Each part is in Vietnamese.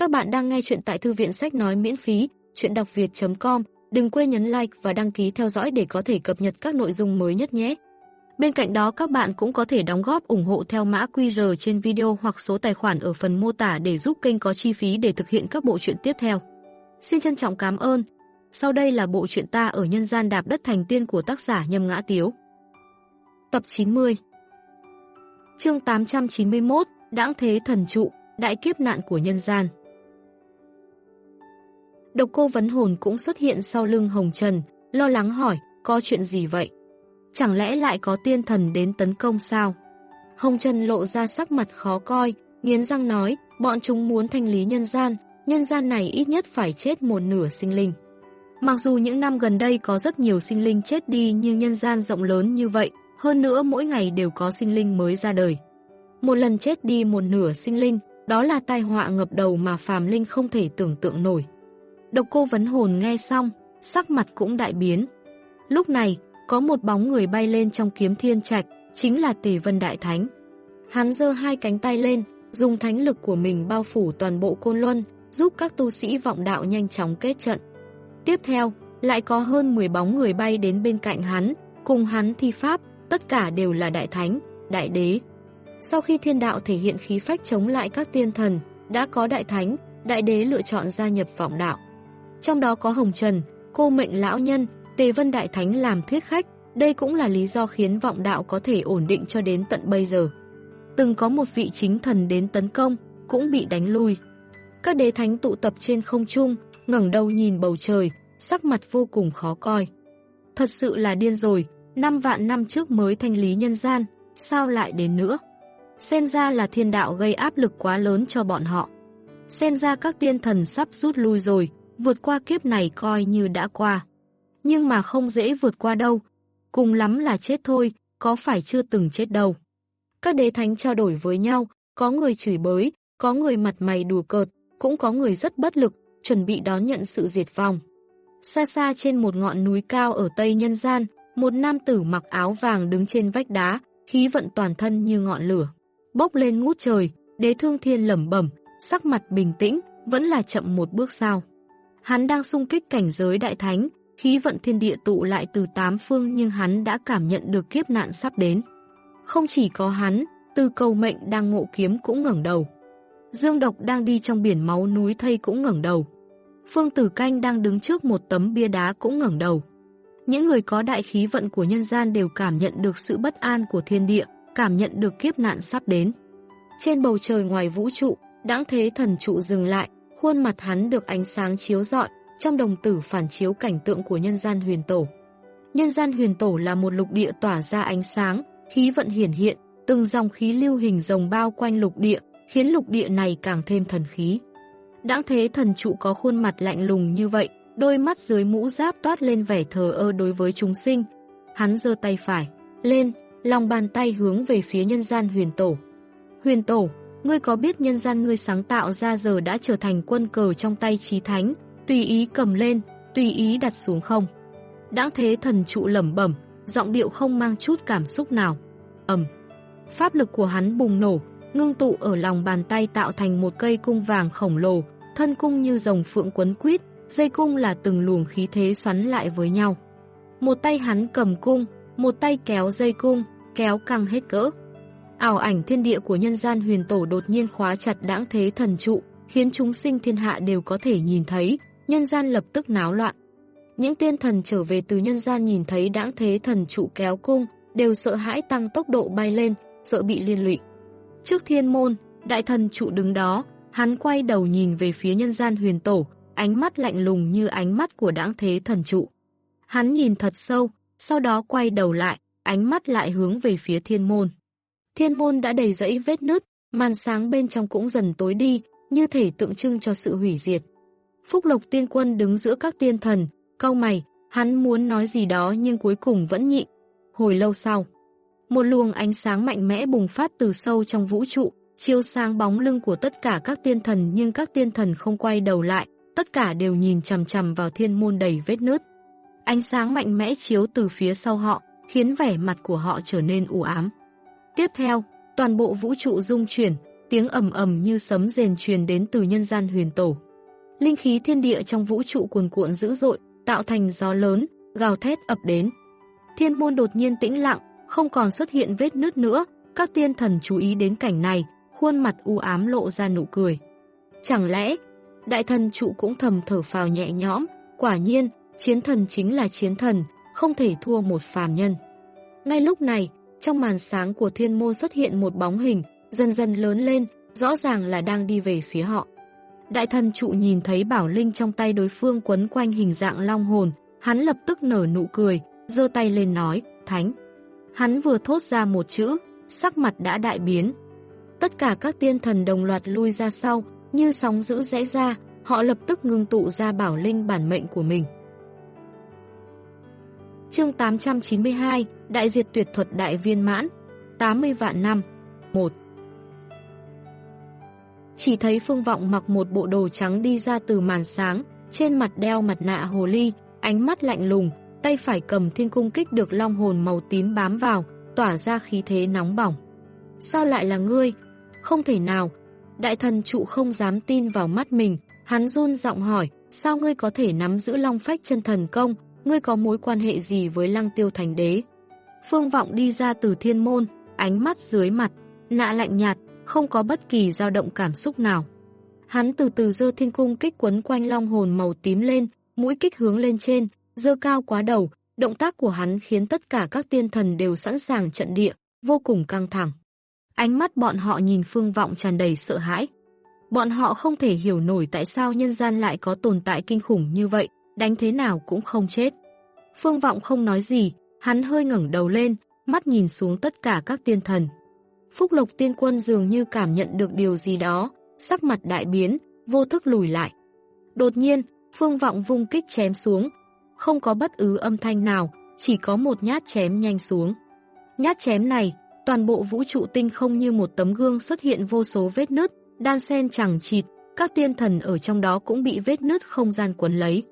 Các bạn đang nghe chuyện tại thư viện sách nói miễn phí, chuyện đọc việt.com. Đừng quên nhấn like và đăng ký theo dõi để có thể cập nhật các nội dung mới nhất nhé. Bên cạnh đó các bạn cũng có thể đóng góp ủng hộ theo mã QR trên video hoặc số tài khoản ở phần mô tả để giúp kênh có chi phí để thực hiện các bộ truyện tiếp theo. Xin trân trọng cảm ơn. Sau đây là bộ truyện ta ở nhân gian đạp đất thành tiên của tác giả Nhâm Ngã Tiếu. Tập 90 Chương 891 Đãng Thế Thần Trụ Đại kiếp nạn của nhân gian Độc cô vấn hồn cũng xuất hiện sau lưng Hồng Trần, lo lắng hỏi, có chuyện gì vậy? Chẳng lẽ lại có tiên thần đến tấn công sao? Hồng Trần lộ ra sắc mặt khó coi, nghiến răng nói, bọn chúng muốn thanh lý nhân gian, nhân gian này ít nhất phải chết một nửa sinh linh. Mặc dù những năm gần đây có rất nhiều sinh linh chết đi nhưng nhân gian rộng lớn như vậy, hơn nữa mỗi ngày đều có sinh linh mới ra đời. Một lần chết đi một nửa sinh linh, đó là tai họa ngập đầu mà phàm linh không thể tưởng tượng nổi. Độc cô vấn hồn nghe xong, sắc mặt cũng đại biến. Lúc này, có một bóng người bay lên trong kiếm thiên trạch, chính là Tề Vân Đại Thánh. Hắn giơ hai cánh tay lên, dùng thánh lực của mình bao phủ toàn bộ côn luân, giúp các tu sĩ vọng đạo nhanh chóng kết trận. Tiếp theo, lại có hơn 10 bóng người bay đến bên cạnh hắn, cùng hắn thi pháp, tất cả đều là đại thánh, đại đế. Sau khi thiên đạo thể hiện khí phách chống lại các tiên thần, đã có đại thánh, đại đế lựa chọn gia nhập vọng đạo. Trong đó có Hồng Trần, cô mệnh lão nhân, Tề Vân Đại Thánh làm thuyết khách, đây cũng là lý do khiến vọng đạo có thể ổn định cho đến tận bây giờ. Từng có một vị chính thần đến tấn công, cũng bị đánh lui. Các đế thánh tụ tập trên không trung, ngẩng đầu nhìn bầu trời, sắc mặt vô cùng khó coi. Thật sự là điên rồi, năm vạn năm trước mới thanh lý nhân gian, sao lại đến nữa? Xem ra là thiên đạo gây áp lực quá lớn cho bọn họ. Xem ra các tiên thần sắp rút lui rồi, vượt qua kiếp này coi như đã qua. Nhưng mà không dễ vượt qua đâu, cùng lắm là chết thôi, có phải chưa từng chết đâu. Các đế thánh trao đổi với nhau, có người chửi bới, có người mặt mày đùa cợt, cũng có người rất bất lực, chuẩn bị đón nhận sự diệt vong. Xa xa trên một ngọn núi cao ở Tây Nhân Gian, một nam tử mặc áo vàng đứng trên vách đá, khí vận toàn thân như ngọn lửa. Bốc lên ngút trời, đế thương thiên lẩm bẩm, sắc mặt bình tĩnh, vẫn là chậm một bước sao. Hắn đang xung kích cảnh giới đại thánh, khí vận thiên địa tụ lại từ tám phương nhưng hắn đã cảm nhận được kiếp nạn sắp đến. Không chỉ có hắn, từ cầu mệnh đang ngộ kiếm cũng ngẩng đầu. Dương độc đang đi trong biển máu núi thây cũng ngẩng đầu. Phương Tử Canh đang đứng trước một tấm bia đá cũng ngẩng đầu. Những người có đại khí vận của nhân gian đều cảm nhận được sự bất an của thiên địa, cảm nhận được kiếp nạn sắp đến. Trên bầu trời ngoài vũ trụ, đãng thế thần trụ dừng lại, khuôn mặt hắn được ánh sáng chiếu rọi, trong đồng tử phản chiếu cảnh tượng của nhân gian huyền tổ. Nhân gian huyền tổ là một lục địa tỏa ra ánh sáng, khí vận hiển hiện, từng dòng khí lưu hình rồng bao quanh lục địa, khiến lục địa này càng thêm thần khí. Đãng thế thần trụ có khuôn mặt lạnh lùng như vậy, đôi mắt dưới mũ giáp toát lên vẻ thờ ơ đối với chúng sinh. Hắn giơ tay phải, lên, lòng bàn tay hướng về phía nhân gian huyền tổ. Huyền tổ, ngươi có biết nhân gian ngươi sáng tạo ra giờ đã trở thành quân cờ trong tay trí thánh, tùy ý cầm lên, tùy ý đặt xuống không? Đãng thế thần trụ lẩm bẩm, giọng điệu không mang chút cảm xúc nào. ầm Pháp lực của hắn bùng nổ, ngưng tụ ở lòng bàn tay tạo thành một cây cung vàng khổng lồ, thân cung như rồng phượng quấn quýt, dây cung là từng luồng khí thế xoắn lại với nhau. Một tay hắn cầm cung, một tay kéo dây cung, kéo căng hết cỡ. Ảo ảnh thiên địa của nhân gian huyền tổ đột nhiên khóa chặt đãng thế thần trụ, khiến chúng sinh thiên hạ đều có thể nhìn thấy, nhân gian lập tức náo loạn. Những tiên thần trở về từ nhân gian nhìn thấy đãng thế thần trụ kéo cung, đều sợ hãi tăng tốc độ bay lên, sợ bị liên lụy. Trước thiên môn, đại thần trụ đứng đó, hắn quay đầu nhìn về phía nhân gian huyền tổ, ánh mắt lạnh lùng như ánh mắt của đãng thế thần trụ. Hắn nhìn thật sâu, sau đó quay đầu lại, ánh mắt lại hướng về phía thiên môn. Thiên môn đã đầy rẫy vết nứt, màn sáng bên trong cũng dần tối đi, như thể tượng trưng cho sự hủy diệt. Phúc Lộc tiên quân đứng giữa các tiên thần, cau mày, hắn muốn nói gì đó nhưng cuối cùng vẫn nhịn. Hồi lâu sau, một luồng ánh sáng mạnh mẽ bùng phát từ sâu trong vũ trụ, chiếu sáng bóng lưng của tất cả các tiên thần nhưng các tiên thần không quay đầu lại, tất cả đều nhìn chằm chằm vào thiên môn đầy vết nứt. Ánh sáng mạnh mẽ chiếu từ phía sau họ, khiến vẻ mặt của họ trở nên u ám. Tiếp theo, toàn bộ vũ trụ rung chuyển, tiếng ầm ầm như sấm rền truyền đến từ nhân gian huyền tổ. Linh khí thiên địa trong vũ trụ cuồn cuộn dữ dội, tạo thành gió lớn, gào thét ập đến. Thiên môn đột nhiên tĩnh lặng, không còn xuất hiện vết nứt nữa, các tiên thần chú ý đến cảnh này, khuôn mặt u ám lộ ra nụ cười. Chẳng lẽ, đại thần trụ cũng thầm thở phào nhẹ nhõm, quả nhiên, chiến thần chính là chiến thần, không thể thua một phàm nhân. Ngay lúc này, trong màn sáng của thiên môn xuất hiện một bóng hình, dần dần lớn lên, rõ ràng là đang đi về phía họ. Đại thần trụ nhìn thấy bảo linh trong tay đối phương quấn quanh hình dạng long hồn, hắn lập tức nở nụ cười, giơ tay lên nói, thánh. Hắn vừa thốt ra một chữ, sắc mặt đã đại biến. Tất cả các tiên thần đồng loạt lui ra sau, như sóng giữ rẽ ra, họ lập tức ngưng tụ ra bảo linh bản mệnh của mình. Chương 892, Đại diệt tuyệt thuật đại viên mãn, 80 vạn năm, 1 Chỉ thấy Phương Vọng mặc một bộ đồ trắng đi ra từ màn sáng, trên mặt đeo mặt nạ hồ ly, ánh mắt lạnh lùng, tay phải cầm thiên cung kích được long hồn màu tím bám vào, tỏa ra khí thế nóng bỏng. Sao lại là ngươi? Không thể nào. Đại thần trụ không dám tin vào mắt mình, hắn run giọng hỏi, sao ngươi có thể nắm giữ long phách chân thần công, ngươi có mối quan hệ gì với lăng tiêu thành đế? Phương vọng đi ra từ thiên môn, ánh mắt dưới mặt, nạ lạnh nhạt, không có bất kỳ dao động cảm xúc nào. Hắn từ từ dơ thiên cung kích quấn quanh long hồn màu tím lên, mũi kích hướng lên trên, dơ cao quá đầu, động tác của hắn khiến tất cả các tiên thần đều sẵn sàng trận địa, vô cùng căng thẳng. Ánh mắt bọn họ nhìn phương vọng tràn đầy sợ hãi. Bọn họ không thể hiểu nổi tại sao nhân gian lại có tồn tại kinh khủng như vậy, đánh thế nào cũng không chết. Phương vọng không nói gì, hắn hơi ngẩng đầu lên, mắt nhìn xuống tất cả các tiên thần. Phúc Lộc tiên quân dường như cảm nhận được điều gì đó, sắc mặt đại biến, vô thức lùi lại. Đột nhiên, Phương Vọng vung kích chém xuống, không có bất ứ âm thanh nào, chỉ có một nhát chém nhanh xuống. Nhát chém này, toàn bộ vũ trụ tinh không như một tấm gương xuất hiện vô số vết nứt, đan sen chẳng chịt, các tiên thần ở trong đó cũng bị vết nứt không gian quấn lấy.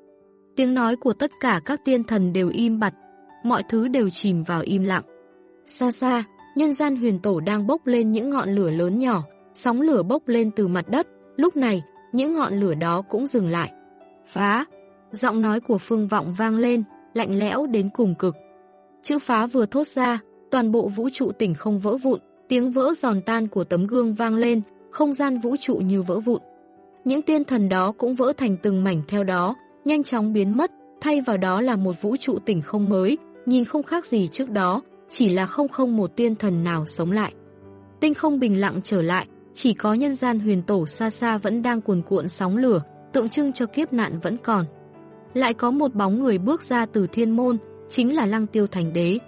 Tiếng nói của tất cả các tiên thần đều im bặt, mọi thứ đều chìm vào im lặng. Xa xa, nhân gian huyền tổ đang bốc lên những ngọn lửa lớn nhỏ, sóng lửa bốc lên từ mặt đất, lúc này, những ngọn lửa đó cũng dừng lại. Phá! Giọng nói của Phương Vọng vang lên, lạnh lẽo đến cùng cực. Chữ phá vừa thốt ra, toàn bộ vũ trụ tỉnh không vỡ vụn, tiếng vỡ giòn tan của tấm gương vang lên, không gian vũ trụ như vỡ vụn. Những tiên thần đó cũng vỡ thành từng mảnh theo đó, nhanh chóng biến mất, thay vào đó là một vũ trụ tỉnh không mới, nhìn không khác gì trước đó, chỉ là không không một tiên thần nào sống lại. Tinh không bình lặng trở lại, chỉ có nhân gian huyền tổ xa xa vẫn đang cuồn cuộn sóng lửa, tượng trưng cho kiếp nạn vẫn còn. Lại có một bóng người bước ra từ thiên môn, chính là Lăng Tiêu Thánh Đế.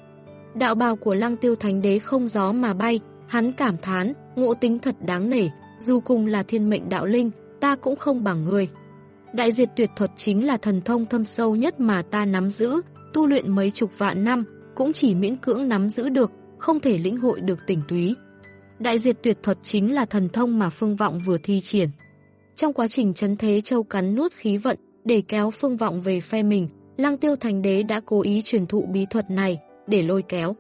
Đạo bào của Lăng Tiêu Thánh Đế không gió mà bay, hắn cảm thán, ngộ tính thật đáng nể, dù cùng là thiên mệnh đạo linh, ta cũng không bằng người. Đại diệt tuyệt thuật chính là thần thông thâm sâu nhất mà ta nắm giữ, tu luyện mấy chục vạn năm, cũng chỉ miễn cưỡng nắm giữ được, không thể lĩnh hội được tỉnh túy. Đại diệt tuyệt thuật chính là thần thông mà Phương Vọng vừa thi triển. Trong quá trình chấn thế châu cắn nuốt khí vận, để kéo Phương Vọng về phe mình, Lăng Tiêu Thành Đế đã cố ý truyền thụ bí thuật này, để lôi kéo.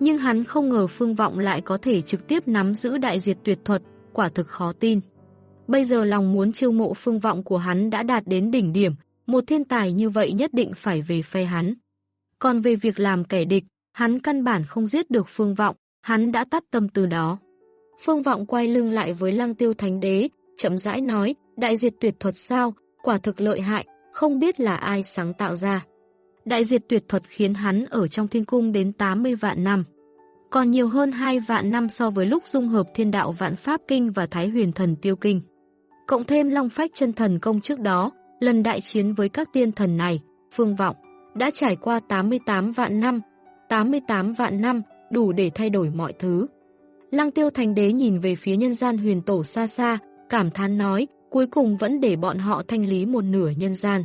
Nhưng hắn không ngờ Phương Vọng lại có thể trực tiếp nắm giữ đại diệt tuyệt thuật, quả thực khó tin. Bây giờ lòng muốn chiêu mộ Phương Vọng của hắn đã đạt đến đỉnh điểm, một thiên tài như vậy nhất định phải về phe hắn. Còn về việc làm kẻ địch, hắn căn bản không giết được Phương Vọng, hắn đã tắt tâm từ đó. Phương Vọng quay lưng lại với Lăng Tiêu Thánh Đế, chậm rãi nói, đại diệt tuyệt thuật sao, quả thực lợi hại, không biết là ai sáng tạo ra. Đại diệt tuyệt thuật khiến hắn ở trong thiên cung đến 80 vạn năm. Còn nhiều hơn 2 vạn năm so với lúc dung hợp thiên đạo vạn pháp kinh và thái huyền thần tiêu kinh. Cộng thêm long phách chân thần công trước đó, lần đại chiến với các tiên thần này, phương vọng, đã trải qua 88 vạn năm. 88 vạn năm, đủ để thay đổi mọi thứ. Lăng tiêu thành đế nhìn về phía nhân gian huyền tổ xa xa, cảm thán nói, cuối cùng vẫn để bọn họ thanh lý một nửa nhân gian.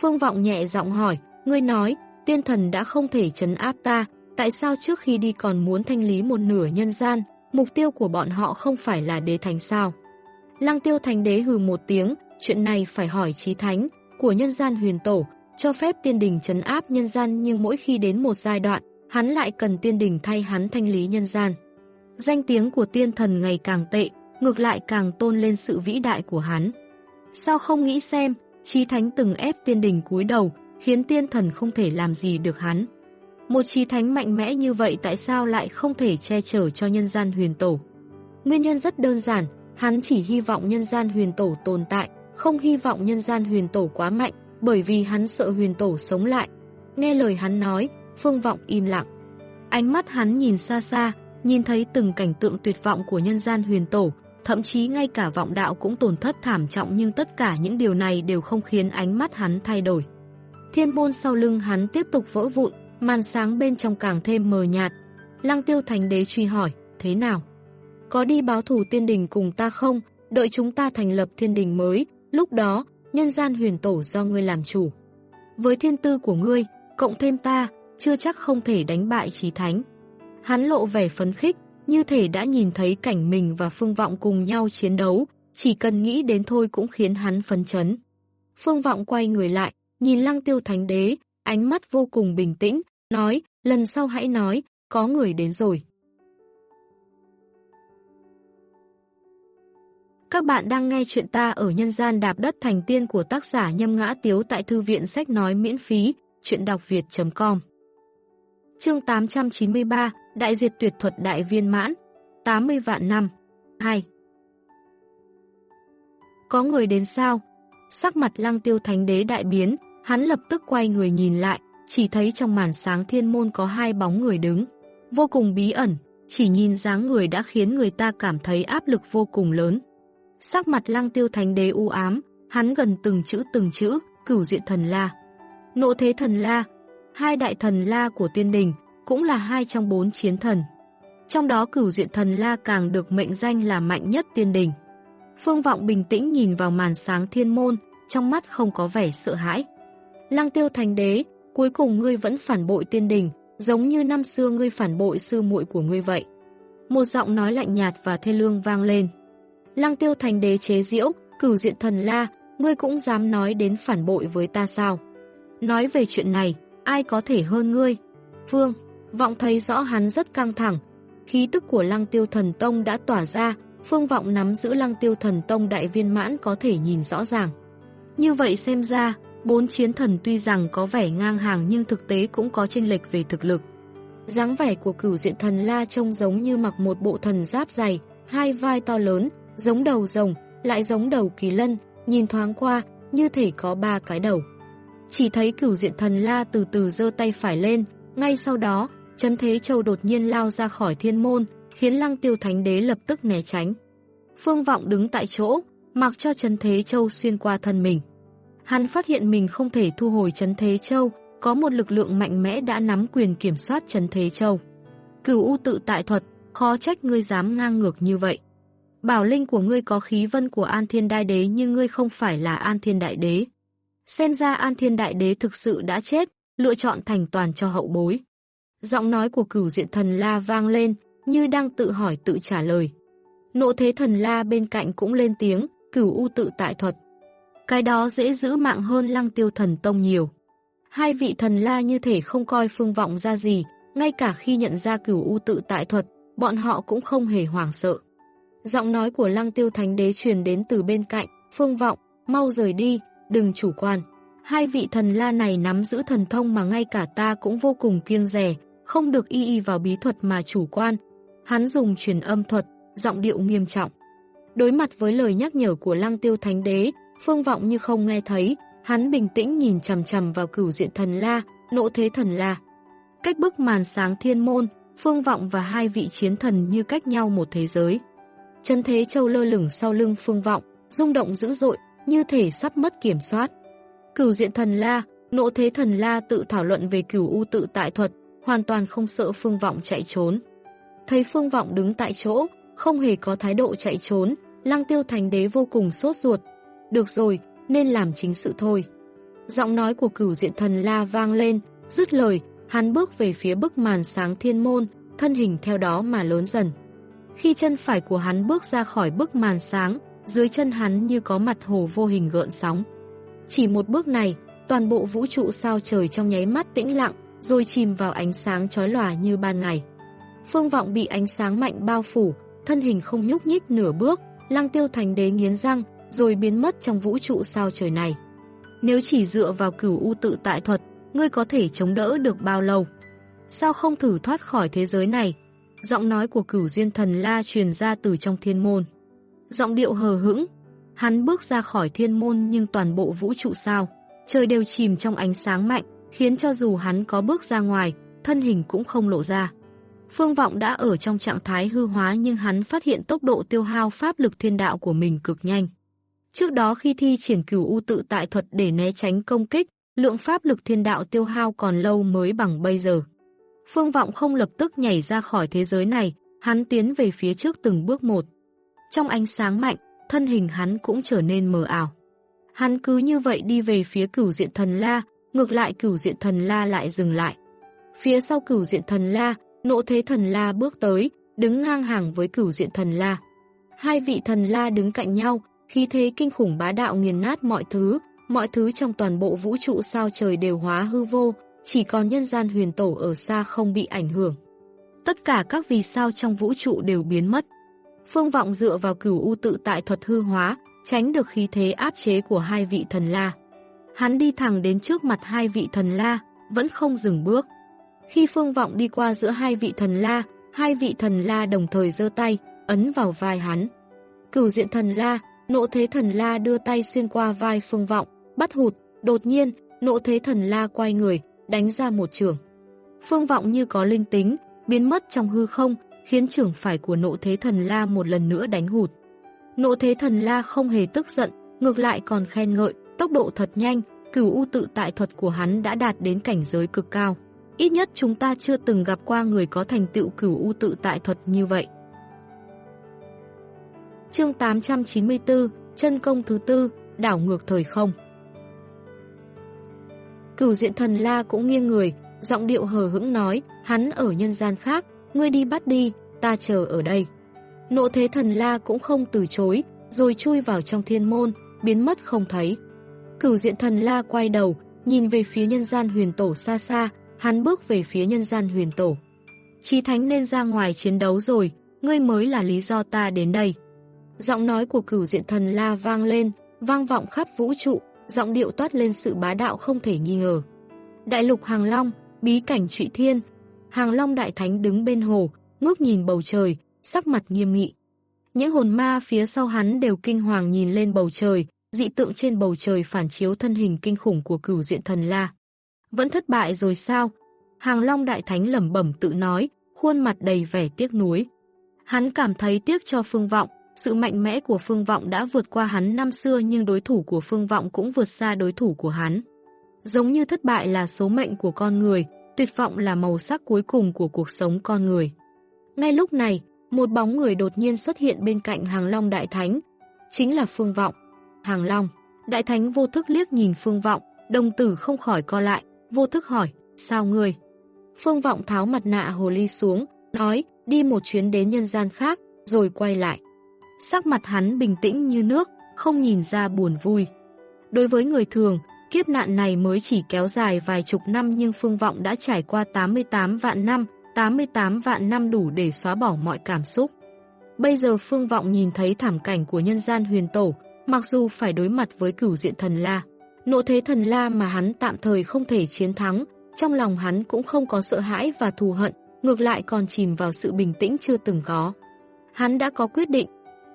Phương Vọng nhẹ giọng hỏi, ngươi nói, tiên thần đã không thể chấn áp ta, tại sao trước khi đi còn muốn thanh lý một nửa nhân gian, mục tiêu của bọn họ không phải là đế thành sao? Lăng tiêu thành đế hừ một tiếng, chuyện này phải hỏi trí thánh, của nhân gian huyền tổ, cho phép tiên đình chấn áp nhân gian nhưng mỗi khi đến một giai đoạn, hắn lại cần tiên đình thay hắn thanh lý nhân gian. Danh tiếng của tiên thần ngày càng tệ, ngược lại càng tôn lên sự vĩ đại của hắn. Sao không nghĩ xem, Trí Thánh từng ép tiên đình cúi đầu, khiến tiên thần không thể làm gì được hắn. Một trí thánh mạnh mẽ như vậy tại sao lại không thể che chở cho nhân gian huyền tổ? Nguyên nhân rất đơn giản, hắn chỉ hy vọng nhân gian huyền tổ tồn tại, không hy vọng nhân gian huyền tổ quá mạnh, bởi vì hắn sợ huyền tổ sống lại. Nghe lời hắn nói, phương vọng im lặng. Ánh mắt hắn nhìn xa xa, nhìn thấy từng cảnh tượng tuyệt vọng của nhân gian huyền tổ, thậm chí ngay cả vọng đạo cũng tổn thất thảm trọng nhưng tất cả những điều này đều không khiến ánh mắt hắn thay đổi. Thiên môn sau lưng hắn tiếp tục vỡ vụn, màn sáng bên trong càng thêm mờ nhạt. Lăng tiêu thành đế truy hỏi, thế nào? Có đi báo thủ tiên đình cùng ta không? Đợi chúng ta thành lập thiên đình mới, lúc đó, nhân gian huyền tổ do ngươi làm chủ. Với thiên tư của ngươi, cộng thêm ta, chưa chắc không thể đánh bại trí thánh. Hắn lộ vẻ phấn khích, như thể đã nhìn thấy cảnh mình và Phương Vọng cùng nhau chiến đấu, chỉ cần nghĩ đến thôi cũng khiến hắn phấn chấn. Phương Vọng quay người lại, nhìn lăng tiêu thánh đế, ánh mắt vô cùng bình tĩnh, nói, lần sau hãy nói, có người đến rồi. Các bạn đang nghe chuyện ta ở nhân gian đạp đất thành tiên của tác giả Nhâm Ngã Tiếu tại Thư viện Sách Nói miễn phí, chuyện đọc việt.com Chương 893, Đại diệt tuyệt thuật đại viên mãn, 80 vạn năm, 2 Có người đến sao? Sắc mặt lăng tiêu thánh đế đại biến, hắn lập tức quay người nhìn lại, chỉ thấy trong màn sáng thiên môn có hai bóng người đứng. Vô cùng bí ẩn, chỉ nhìn dáng người đã khiến người ta cảm thấy áp lực vô cùng lớn. Sắc mặt lăng tiêu thánh đế u ám, hắn gần từng chữ từng chữ, cửu diện thần la. Nộ thế thần la, hai đại thần la của tiên đình, cũng là hai trong bốn chiến thần. Trong đó cửu diện thần la càng được mệnh danh là mạnh nhất tiên đình. Phương Vọng bình tĩnh nhìn vào màn sáng thiên môn, trong mắt không có vẻ sợ hãi. Lăng tiêu thành đế, cuối cùng ngươi vẫn phản bội tiên đình, giống như năm xưa ngươi phản bội sư muội của ngươi vậy. Một giọng nói lạnh nhạt và thê lương vang lên. Lăng tiêu thành đế chế diễu, cửu diện thần la, ngươi cũng dám nói đến phản bội với ta sao? Nói về chuyện này, ai có thể hơn ngươi? Phương, vọng thấy rõ hắn rất căng thẳng. Khí tức của lăng tiêu thần tông đã tỏa ra, phương vọng nắm giữ lăng tiêu thần tông đại viên mãn có thể nhìn rõ ràng. Như vậy xem ra, bốn chiến thần tuy rằng có vẻ ngang hàng nhưng thực tế cũng có chênh lệch về thực lực. dáng vẻ của cửu diện thần la trông giống như mặc một bộ thần giáp dày, hai vai to lớn, giống đầu rồng, lại giống đầu kỳ lân, nhìn thoáng qua, như thể có ba cái đầu. Chỉ thấy cửu diện thần la từ từ dơ tay phải lên, ngay sau đó, chân Thế Châu đột nhiên lao ra khỏi thiên môn, khiến lăng tiêu thánh đế lập tức né tránh. Phương Vọng đứng tại chỗ, mặc cho chân Thế Châu xuyên qua thân mình. Hắn phát hiện mình không thể thu hồi chân Thế Châu, có một lực lượng mạnh mẽ đã nắm quyền kiểm soát chân Thế Châu. Cửu U tự tại thuật, khó trách ngươi dám ngang ngược như vậy. Bảo linh của ngươi có khí vân của An Thiên Đại Đế nhưng ngươi không phải là An Thiên Đại Đế. Xem ra An Thiên Đại Đế thực sự đã chết, lựa chọn thành toàn cho hậu bối. Giọng nói của cửu diện thần la vang lên, như đang tự hỏi tự trả lời. Nộ thế thần la bên cạnh cũng lên tiếng, cửu u tự tại thuật. Cái đó dễ giữ mạng hơn lăng tiêu thần tông nhiều. Hai vị thần la như thể không coi phương vọng ra gì, ngay cả khi nhận ra cửu u tự tại thuật, bọn họ cũng không hề hoảng sợ. Giọng nói của lăng tiêu thánh đế truyền đến từ bên cạnh, phương vọng, mau rời đi, đừng chủ quan. Hai vị thần la này nắm giữ thần thông mà ngay cả ta cũng vô cùng kiêng rẻ, không được y y vào bí thuật mà chủ quan. Hắn dùng truyền âm thuật, giọng điệu nghiêm trọng. Đối mặt với lời nhắc nhở của lăng tiêu thánh đế, phương vọng như không nghe thấy, hắn bình tĩnh nhìn chầm chầm vào cửu diện thần la, nộ thế thần la. Cách bức màn sáng thiên môn, phương vọng và hai vị chiến thần như cách nhau một thế giới. Chân thế châu lơ lửng sau lưng phương vọng, rung động dữ dội, như thể sắp mất kiểm soát. Cửu diện thần la, nộ thế thần la tự thảo luận về cửu u tự tại thuật, hoàn toàn không sợ phương vọng chạy trốn. Thấy phương vọng đứng tại chỗ, không hề có thái độ chạy trốn, lăng tiêu thành đế vô cùng sốt ruột. Được rồi, nên làm chính sự thôi. Giọng nói của cửu diện thần la vang lên, dứt lời, hắn bước về phía bức màn sáng thiên môn, thân hình theo đó mà lớn dần. Khi chân phải của hắn bước ra khỏi bức màn sáng, dưới chân hắn như có mặt hồ vô hình gợn sóng. Chỉ một bước này, toàn bộ vũ trụ sao trời trong nháy mắt tĩnh lặng, rồi chìm vào ánh sáng chói lòa như ban ngày. Phương vọng bị ánh sáng mạnh bao phủ, thân hình không nhúc nhích nửa bước, Lăng tiêu thành đế nghiến răng, rồi biến mất trong vũ trụ sao trời này. Nếu chỉ dựa vào cửu u tự tại thuật, ngươi có thể chống đỡ được bao lâu? Sao không thử thoát khỏi thế giới này? Giọng nói của cửu diên thần la truyền ra từ trong thiên môn. Giọng điệu hờ hững, hắn bước ra khỏi thiên môn nhưng toàn bộ vũ trụ sao, trời đều chìm trong ánh sáng mạnh, khiến cho dù hắn có bước ra ngoài, thân hình cũng không lộ ra. Phương Vọng đã ở trong trạng thái hư hóa nhưng hắn phát hiện tốc độ tiêu hao pháp lực thiên đạo của mình cực nhanh. Trước đó khi thi triển cửu u tự tại thuật để né tránh công kích, lượng pháp lực thiên đạo tiêu hao còn lâu mới bằng bây giờ. Phương Vọng không lập tức nhảy ra khỏi thế giới này, hắn tiến về phía trước từng bước một. Trong ánh sáng mạnh, thân hình hắn cũng trở nên mờ ảo. Hắn cứ như vậy đi về phía cửu diện thần la, ngược lại cửu diện thần la lại dừng lại. Phía sau cửu diện thần la, nộ thế thần la bước tới, đứng ngang hàng với cửu diện thần la. Hai vị thần la đứng cạnh nhau, khí thế kinh khủng bá đạo nghiền nát mọi thứ, mọi thứ trong toàn bộ vũ trụ sao trời đều hóa hư vô, chỉ còn nhân gian huyền tổ ở xa không bị ảnh hưởng. Tất cả các vì sao trong vũ trụ đều biến mất. Phương vọng dựa vào cửu u tự tại thuật hư hóa, tránh được khí thế áp chế của hai vị thần la. Hắn đi thẳng đến trước mặt hai vị thần la, vẫn không dừng bước. Khi phương vọng đi qua giữa hai vị thần la, hai vị thần la đồng thời giơ tay, ấn vào vai hắn. Cửu diện thần la, nộ thế thần la đưa tay xuyên qua vai phương vọng, bắt hụt, đột nhiên, nộ thế thần la quay người, đánh ra một trường. Phương vọng như có linh tính, biến mất trong hư không, khiến trưởng phải của nộ thế thần la một lần nữa đánh hụt. Nộ thế thần la không hề tức giận, ngược lại còn khen ngợi, tốc độ thật nhanh, cửu u tự tại thuật của hắn đã đạt đến cảnh giới cực cao. Ít nhất chúng ta chưa từng gặp qua người có thành tựu cửu u tự tại thuật như vậy. Chương 894, chân công thứ tư, đảo ngược thời không. Cửu diện thần la cũng nghiêng người, giọng điệu hờ hững nói, hắn ở nhân gian khác, ngươi đi bắt đi, ta chờ ở đây. Nộ thế thần la cũng không từ chối, rồi chui vào trong thiên môn, biến mất không thấy. Cửu diện thần la quay đầu, nhìn về phía nhân gian huyền tổ xa xa, hắn bước về phía nhân gian huyền tổ. Chí thánh nên ra ngoài chiến đấu rồi, ngươi mới là lý do ta đến đây. Giọng nói của cửu diện thần la vang lên, vang vọng khắp vũ trụ, giọng điệu toát lên sự bá đạo không thể nghi ngờ. Đại lục Hàng Long, bí cảnh trụy thiên, Hàng Long Đại Thánh đứng bên hồ, ngước nhìn bầu trời, sắc mặt nghiêm nghị. Những hồn ma phía sau hắn đều kinh hoàng nhìn lên bầu trời, dị tượng trên bầu trời phản chiếu thân hình kinh khủng của cửu diện thần la. Vẫn thất bại rồi sao? Hàng Long Đại Thánh lẩm bẩm tự nói, khuôn mặt đầy vẻ tiếc nuối. Hắn cảm thấy tiếc cho Phương Vọng, sự mạnh mẽ của Phương Vọng đã vượt qua hắn năm xưa nhưng đối thủ của Phương Vọng cũng vượt xa đối thủ của hắn. Giống như thất bại là số mệnh của con người, tuyệt vọng là màu sắc cuối cùng của cuộc sống con người. Ngay lúc này, một bóng người đột nhiên xuất hiện bên cạnh Hàng Long Đại Thánh, chính là Phương Vọng. Hàng Long, Đại Thánh vô thức liếc nhìn Phương Vọng, đồng tử không khỏi co lại, vô thức hỏi, sao ngươi? Phương Vọng tháo mặt nạ hồ ly xuống, nói, đi một chuyến đến nhân gian khác, rồi quay lại. Sắc mặt hắn bình tĩnh như nước, không nhìn ra buồn vui. Đối với người thường, kiếp nạn này mới chỉ kéo dài vài chục năm nhưng Phương Vọng đã trải qua 88 vạn năm, 88 vạn năm đủ để xóa bỏ mọi cảm xúc. Bây giờ Phương Vọng nhìn thấy thảm cảnh của nhân gian huyền tổ, mặc dù phải đối mặt với cửu diện thần la. Nộ thế thần la mà hắn tạm thời không thể chiến thắng, trong lòng hắn cũng không có sợ hãi và thù hận, ngược lại còn chìm vào sự bình tĩnh chưa từng có. Hắn đã có quyết định.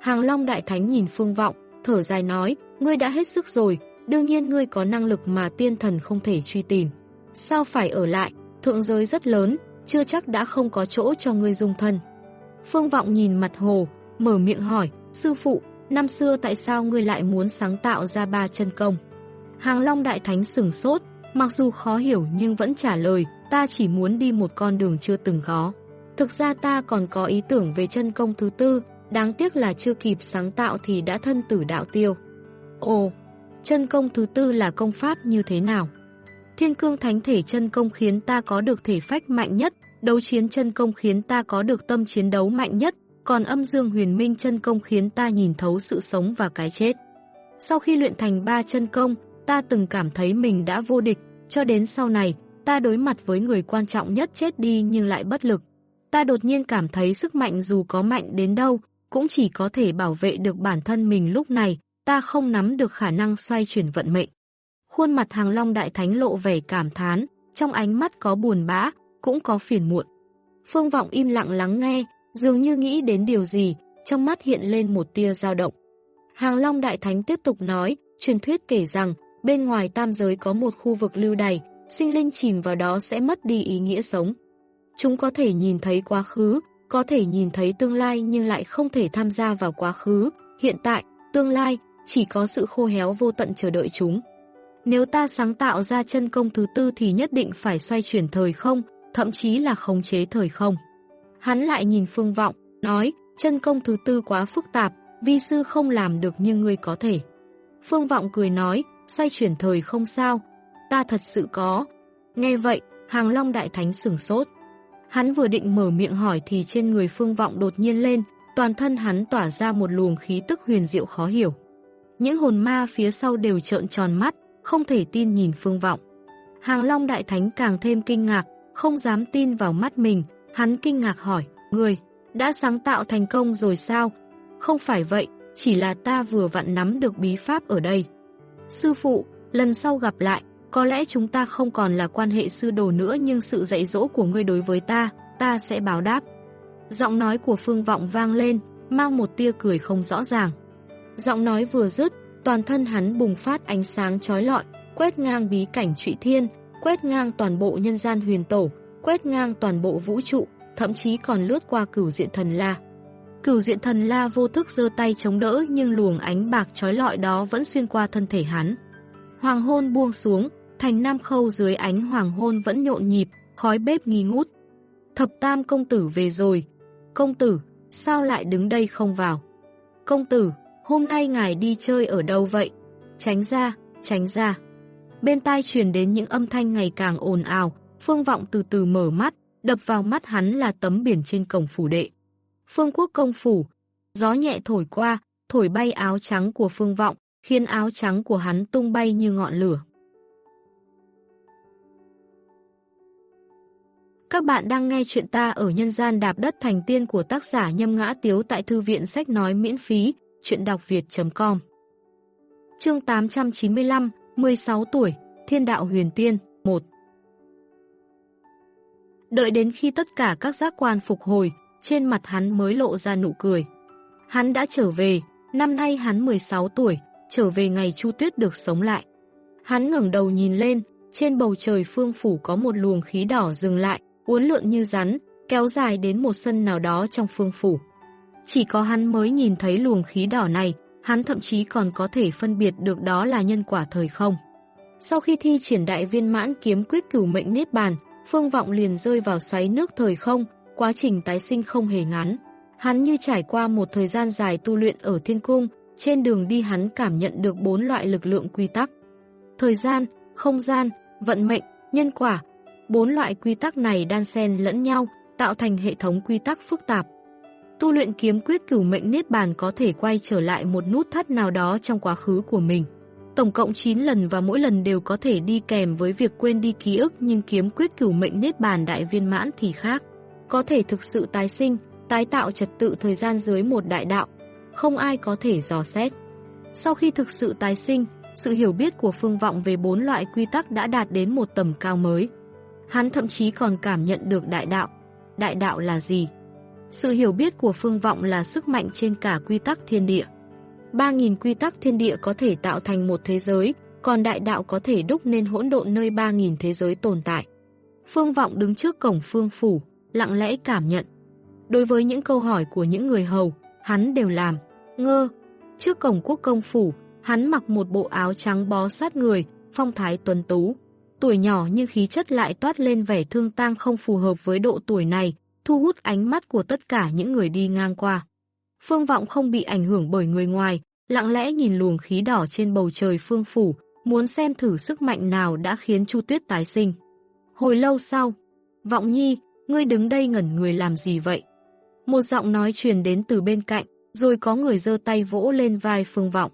Hàng Long Đại Thánh nhìn Phương Vọng, thở dài nói, ngươi đã hết sức rồi, đương nhiên ngươi có năng lực mà tiên thần không thể truy tìm. Sao phải ở lại, thượng giới rất lớn, chưa chắc đã không có chỗ cho ngươi dung thân. Phương Vọng nhìn mặt hồ, mở miệng hỏi, sư phụ, năm xưa tại sao ngươi lại muốn sáng tạo ra ba chân công? Hàng Long Đại Thánh sừng sốt, mặc dù khó hiểu nhưng vẫn trả lời, ta chỉ muốn đi một con đường chưa từng có. Thực ra ta còn có ý tưởng về chân công thứ tư, đáng tiếc là chưa kịp sáng tạo thì đã thân tử đạo tiêu. Ồ, chân công thứ tư là công pháp như thế nào? Thiên cương thánh thể chân công khiến ta có được thể phách mạnh nhất, đấu chiến chân công khiến ta có được tâm chiến đấu mạnh nhất, còn âm dương huyền minh chân công khiến ta nhìn thấu sự sống và cái chết. Sau khi luyện thành ba chân công, ta từng cảm thấy mình đã vô địch, cho đến sau này, ta đối mặt với người quan trọng nhất chết đi nhưng lại bất lực. Ta đột nhiên cảm thấy sức mạnh dù có mạnh đến đâu, cũng chỉ có thể bảo vệ được bản thân mình lúc này, ta không nắm được khả năng xoay chuyển vận mệnh. Khuôn mặt hàng long đại thánh lộ vẻ cảm thán, trong ánh mắt có buồn bã, cũng có phiền muộn. Phương Vọng im lặng lắng nghe, dường như nghĩ đến điều gì, trong mắt hiện lên một tia dao động. Hàng Long Đại Thánh tiếp tục nói, truyền thuyết kể rằng, bên ngoài tam giới có một khu vực lưu đày, sinh linh chìm vào đó sẽ mất đi ý nghĩa sống. Chúng có thể nhìn thấy quá khứ, có thể nhìn thấy tương lai nhưng lại không thể tham gia vào quá khứ, hiện tại, tương lai, chỉ có sự khô héo vô tận chờ đợi chúng. Nếu ta sáng tạo ra chân công thứ tư thì nhất định phải xoay chuyển thời không, thậm chí là khống chế thời không. Hắn lại nhìn Phương Vọng, nói, chân công thứ tư quá phức tạp, vi sư không làm được như ngươi có thể. Phương Vọng cười nói, xoay chuyển thời không sao, ta thật sự có. Nghe vậy, Hàng Long Đại Thánh sửng sốt. Hắn vừa định mở miệng hỏi thì trên người Phương Vọng đột nhiên lên, toàn thân hắn tỏa ra một luồng khí tức huyền diệu khó hiểu. Những hồn ma phía sau đều trợn tròn mắt, không thể tin nhìn Phương Vọng. Hàng Long Đại Thánh càng thêm kinh ngạc, không dám tin vào mắt mình, hắn kinh ngạc hỏi, người, đã sáng tạo thành công rồi sao? Không phải vậy, chỉ là ta vừa vặn nắm được bí pháp ở đây. Sư phụ, lần sau gặp lại, có lẽ chúng ta không còn là quan hệ sư đồ nữa nhưng sự dạy dỗ của ngươi đối với ta, ta sẽ báo đáp. Giọng nói của Phương Vọng vang lên, mang một tia cười không rõ ràng. Giọng nói vừa dứt, toàn thân hắn bùng phát ánh sáng chói lọi, quét ngang bí cảnh trụy thiên, quét ngang toàn bộ nhân gian huyền tổ, quét ngang toàn bộ vũ trụ, thậm chí còn lướt qua cửu diện thần la. Cửu diện thần la vô thức giơ tay chống đỡ nhưng luồng ánh bạc trói lọi đó vẫn xuyên qua thân thể hắn. Hoàng hôn buông xuống, thành nam khâu dưới ánh hoàng hôn vẫn nhộn nhịp, khói bếp nghi ngút. Thập tam công tử về rồi. Công tử, sao lại đứng đây không vào? Công tử, hôm nay ngài đi chơi ở đâu vậy? Tránh ra, tránh ra. Bên tai truyền đến những âm thanh ngày càng ồn ào, Phương Vọng từ từ mở mắt, đập vào mắt hắn là tấm biển trên cổng phủ đệ. Phương Quốc công phủ, gió nhẹ thổi qua, thổi bay áo trắng của Phương Vọng, khiến áo trắng của hắn tung bay như ngọn lửa. Các bạn đang nghe chuyện ta ở nhân gian đạp đất thành tiên của tác giả Nhâm Ngã Tiếu tại Thư viện Sách Nói miễn phí, chuyện đọc việt.com Chương 895, 16 tuổi, Thiên đạo huyền tiên, 1 Đợi đến khi tất cả các giác quan phục hồi, trên mặt hắn mới lộ ra nụ cười. Hắn đã trở về, năm nay hắn 16 tuổi, trở về ngày Chu Tuyết được sống lại. Hắn ngẩng đầu nhìn lên, trên bầu trời phương phủ có một luồng khí đỏ dừng lại, uốn lượn như rắn, kéo dài đến một sân nào đó trong phương phủ. Chỉ có hắn mới nhìn thấy luồng khí đỏ này, hắn thậm chí còn có thể phân biệt được đó là nhân quả thời không. Sau khi thi triển đại viên mãn kiếm quyết cửu mệnh niết bàn, Phương Vọng liền rơi vào xoáy nước thời không, quá trình tái sinh không hề ngắn. Hắn như trải qua một thời gian dài tu luyện ở thiên cung, trên đường đi hắn cảm nhận được bốn loại lực lượng quy tắc. Thời gian, không gian, vận mệnh, nhân quả. Bốn loại quy tắc này đan xen lẫn nhau, tạo thành hệ thống quy tắc phức tạp. Tu luyện kiếm quyết cửu mệnh niết bàn có thể quay trở lại một nút thắt nào đó trong quá khứ của mình. Tổng cộng 9 lần và mỗi lần đều có thể đi kèm với việc quên đi ký ức nhưng kiếm quyết cửu mệnh niết bàn đại viên mãn thì khác. Có thể thực sự tái sinh, tái tạo trật tự thời gian dưới một đại đạo. Không ai có thể dò xét. Sau khi thực sự tái sinh, sự hiểu biết của Phương Vọng về bốn loại quy tắc đã đạt đến một tầm cao mới. Hắn thậm chí còn cảm nhận được đại đạo. Đại đạo là gì? Sự hiểu biết của Phương Vọng là sức mạnh trên cả quy tắc thiên địa. 3.000 quy tắc thiên địa có thể tạo thành một thế giới, còn đại đạo có thể đúc nên hỗn độn nơi 3.000 thế giới tồn tại. Phương Vọng đứng trước cổng phương phủ, lặng lẽ cảm nhận. Đối với những câu hỏi của những người hầu, hắn đều làm. Ngơ, trước cổng quốc công phủ, hắn mặc một bộ áo trắng bó sát người, phong thái tuấn tú. Tuổi nhỏ nhưng khí chất lại toát lên vẻ thương tang không phù hợp với độ tuổi này, thu hút ánh mắt của tất cả những người đi ngang qua. Phương Vọng không bị ảnh hưởng bởi người ngoài, lặng lẽ nhìn luồng khí đỏ trên bầu trời phương phủ, muốn xem thử sức mạnh nào đã khiến Chu Tuyết tái sinh. Hồi lâu sau, Vọng Nhi, ngươi đứng đây ngẩn người làm gì vậy? Một giọng nói truyền đến từ bên cạnh, rồi có người giơ tay vỗ lên vai Phương Vọng.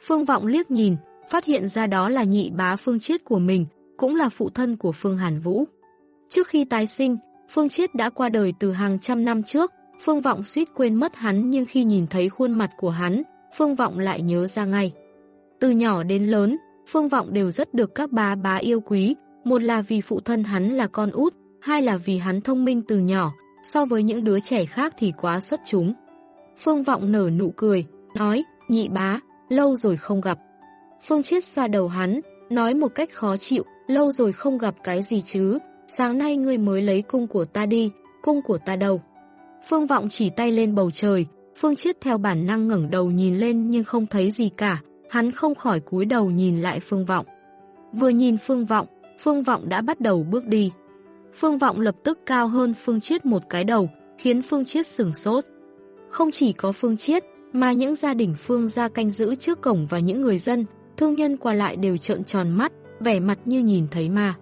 Phương Vọng liếc nhìn, phát hiện ra đó là nhị bá Phương Chiết của mình, cũng là phụ thân của Phương Hàn Vũ. Trước khi tái sinh, Phương Chiết đã qua đời từ hàng trăm năm trước, Phương Vọng suýt quên mất hắn nhưng khi nhìn thấy khuôn mặt của hắn, Phương Vọng lại nhớ ra ngay. Từ nhỏ đến lớn, Phương Vọng đều rất được các bá bá yêu quý, một là vì phụ thân hắn là con út, hai là vì hắn thông minh từ nhỏ, so với những đứa trẻ khác thì quá xuất chúng. Phương Vọng nở nụ cười, nói, nhị bá, lâu rồi không gặp. Phương Chiết xoa đầu hắn, nói một cách khó chịu, lâu rồi không gặp cái gì chứ, sáng nay ngươi mới lấy cung của ta đi, cung của ta đâu. Phương Vọng chỉ tay lên bầu trời, Phương Chiết theo bản năng ngẩng đầu nhìn lên nhưng không thấy gì cả, hắn không khỏi cúi đầu nhìn lại Phương Vọng. Vừa nhìn Phương Vọng, Phương Vọng đã bắt đầu bước đi. Phương Vọng lập tức cao hơn Phương Chiết một cái đầu, khiến Phương Chiết sửng sốt. Không chỉ có Phương Chiết, mà những gia đình Phương ra canh giữ trước cổng và những người dân, thương nhân qua lại đều trợn tròn mắt, vẻ mặt như nhìn thấy ma.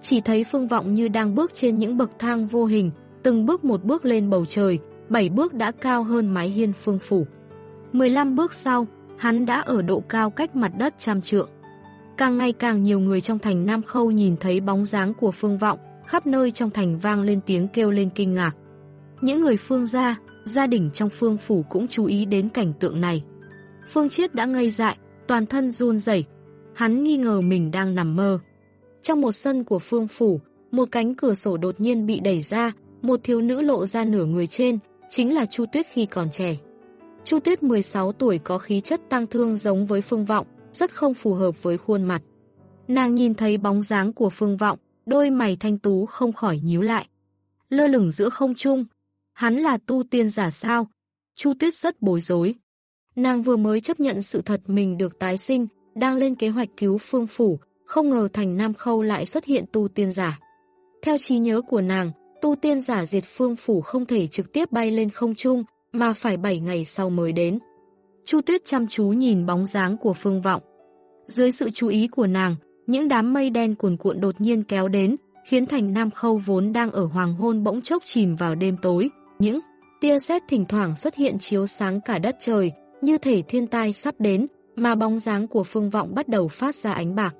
Chỉ thấy Phương Vọng như đang bước trên những bậc thang vô hình, từng bước một bước lên bầu trời, 7 bước đã cao hơn mái hiên phương phủ. 15 bước sau, hắn đã ở độ cao cách mặt đất trăm trượng. Càng ngày càng nhiều người trong thành Nam Khâu nhìn thấy bóng dáng của Phương Vọng, khắp nơi trong thành vang lên tiếng kêu lên kinh ngạc. Những người Phương gia, gia đình trong Phương Phủ cũng chú ý đến cảnh tượng này. Phương Chiết đã ngây dại, toàn thân run rẩy, hắn nghi ngờ mình đang nằm mơ. Trong một sân của Phương Phủ, một cánh cửa sổ đột nhiên bị đẩy ra, một thiếu nữ lộ ra nửa người trên, chính là Chu Tuyết khi còn trẻ. Chu Tuyết 16 tuổi có khí chất tăng thương giống với Phương Vọng, rất không phù hợp với khuôn mặt. Nàng nhìn thấy bóng dáng của Phương Vọng, đôi mày thanh tú không khỏi nhíu lại. Lơ lửng giữa không trung, hắn là tu tiên giả sao? Chu Tuyết rất bối rối. Nàng vừa mới chấp nhận sự thật mình được tái sinh, đang lên kế hoạch cứu Phương Phủ, không ngờ thành Nam Khâu lại xuất hiện tu tiên giả. Theo trí nhớ của nàng, tu tiên giả diệt Phương Phủ không thể trực tiếp bay lên không trung, mà phải 7 ngày sau mới đến. Chu Tuyết chăm chú nhìn bóng dáng của Phương Vọng. Dưới sự chú ý của nàng, những đám mây đen cuồn cuộn đột nhiên kéo đến, khiến thành Nam Khâu vốn đang ở hoàng hôn bỗng chốc chìm vào đêm tối. Những tia sét thỉnh thoảng xuất hiện chiếu sáng cả đất trời, như thể thiên tai sắp đến, mà bóng dáng của Phương Vọng bắt đầu phát ra ánh bạc.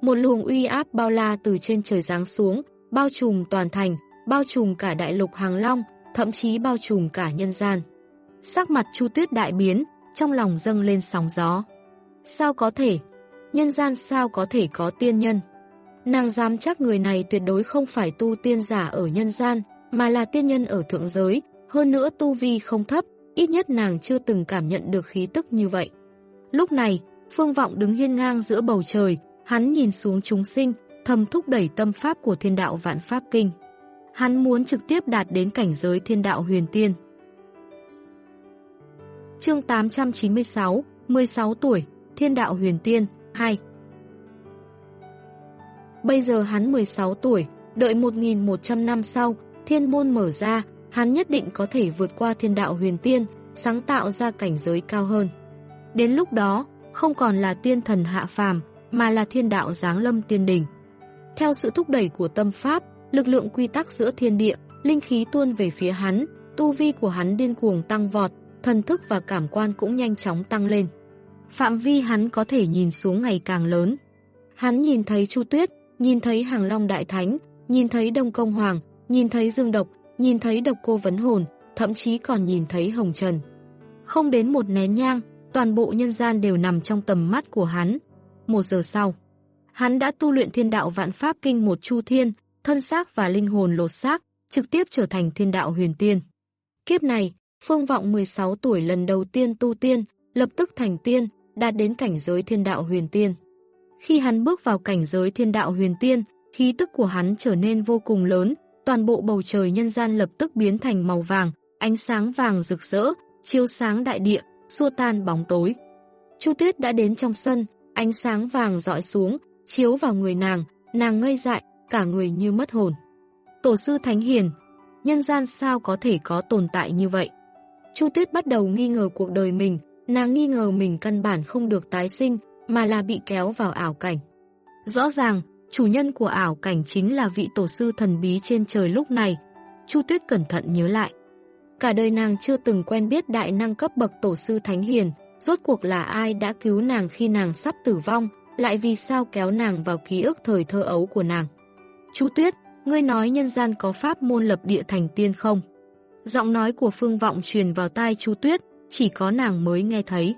Một luồng uy áp bao la từ trên trời giáng xuống, bao trùm toàn thành, bao trùm cả đại lục Hàng Long, thậm chí bao trùm cả nhân gian. Sắc mặt Chu Tuyết đại biến, trong lòng dâng lên sóng gió. Sao có thể? Nhân gian sao có thể có tiên nhân? Nàng dám chắc người này tuyệt đối không phải tu tiên giả ở nhân gian, mà là tiên nhân ở thượng giới, hơn nữa tu vi không thấp, ít nhất nàng chưa từng cảm nhận được khí tức như vậy. Lúc này, Phương Vọng đứng hiên ngang giữa bầu trời, hắn nhìn xuống chúng sinh, thầm thúc đẩy tâm pháp của thiên đạo vạn pháp kinh. Hắn muốn trực tiếp đạt đến cảnh giới thiên đạo huyền tiên. Chương 896, 16 tuổi, Thiên đạo huyền tiên, 2 Bây giờ hắn 16 tuổi, đợi 1.100 năm sau, thiên môn mở ra, hắn nhất định có thể vượt qua thiên đạo huyền tiên, sáng tạo ra cảnh giới cao hơn. Đến lúc đó, không còn là tiên thần hạ phàm, mà là thiên đạo giáng lâm tiên đình. Theo sự thúc đẩy của tâm pháp, lực lượng quy tắc giữa thiên địa, linh khí tuôn về phía hắn, tu vi của hắn điên cuồng tăng vọt, thần thức và cảm quan cũng nhanh chóng tăng lên. Phạm vi hắn có thể nhìn xuống ngày càng lớn. Hắn nhìn thấy Chu Tuyết, nhìn thấy Hàng Long Đại Thánh, nhìn thấy Đông Công Hoàng, nhìn thấy Dương Độc, nhìn thấy Độc Cô Vấn Hồn, thậm chí còn nhìn thấy Hồng Trần. Không đến một nén nhang, toàn bộ nhân gian đều nằm trong tầm mắt của hắn. Một giờ sau, hắn đã tu luyện thiên đạo vạn pháp kinh một chu thiên, thân xác và linh hồn lột xác, trực tiếp trở thành thiên đạo huyền tiên. Kiếp này, Phương Vọng 16 tuổi lần đầu tiên tu tiên, lập tức thành tiên, đạt đến cảnh giới thiên đạo huyền tiên. Khi hắn bước vào cảnh giới thiên đạo huyền tiên, khí tức của hắn trở nên vô cùng lớn, toàn bộ bầu trời nhân gian lập tức biến thành màu vàng, ánh sáng vàng rực rỡ, chiếu sáng đại địa, xua tan bóng tối. Chu Tuyết đã đến trong sân, ánh sáng vàng dọi xuống, chiếu vào người nàng, nàng ngây dại, cả người như mất hồn. Tổ sư Thánh Hiền, nhân gian sao có thể có tồn tại như vậy? Chu Tuyết bắt đầu nghi ngờ cuộc đời mình, nàng nghi ngờ mình căn bản không được tái sinh, mà là bị kéo vào ảo cảnh. Rõ ràng, chủ nhân của ảo cảnh chính là vị tổ sư thần bí trên trời lúc này. Chu Tuyết cẩn thận nhớ lại. Cả đời nàng chưa từng quen biết đại năng cấp bậc tổ sư Thánh Hiền, rốt cuộc là ai đã cứu nàng khi nàng sắp tử vong, lại vì sao kéo nàng vào ký ức thời thơ ấu của nàng. Chu Tuyết, ngươi nói nhân gian có pháp môn lập địa thành tiên không? Giọng nói của Phương Vọng truyền vào tai Chu Tuyết, chỉ có nàng mới nghe thấy.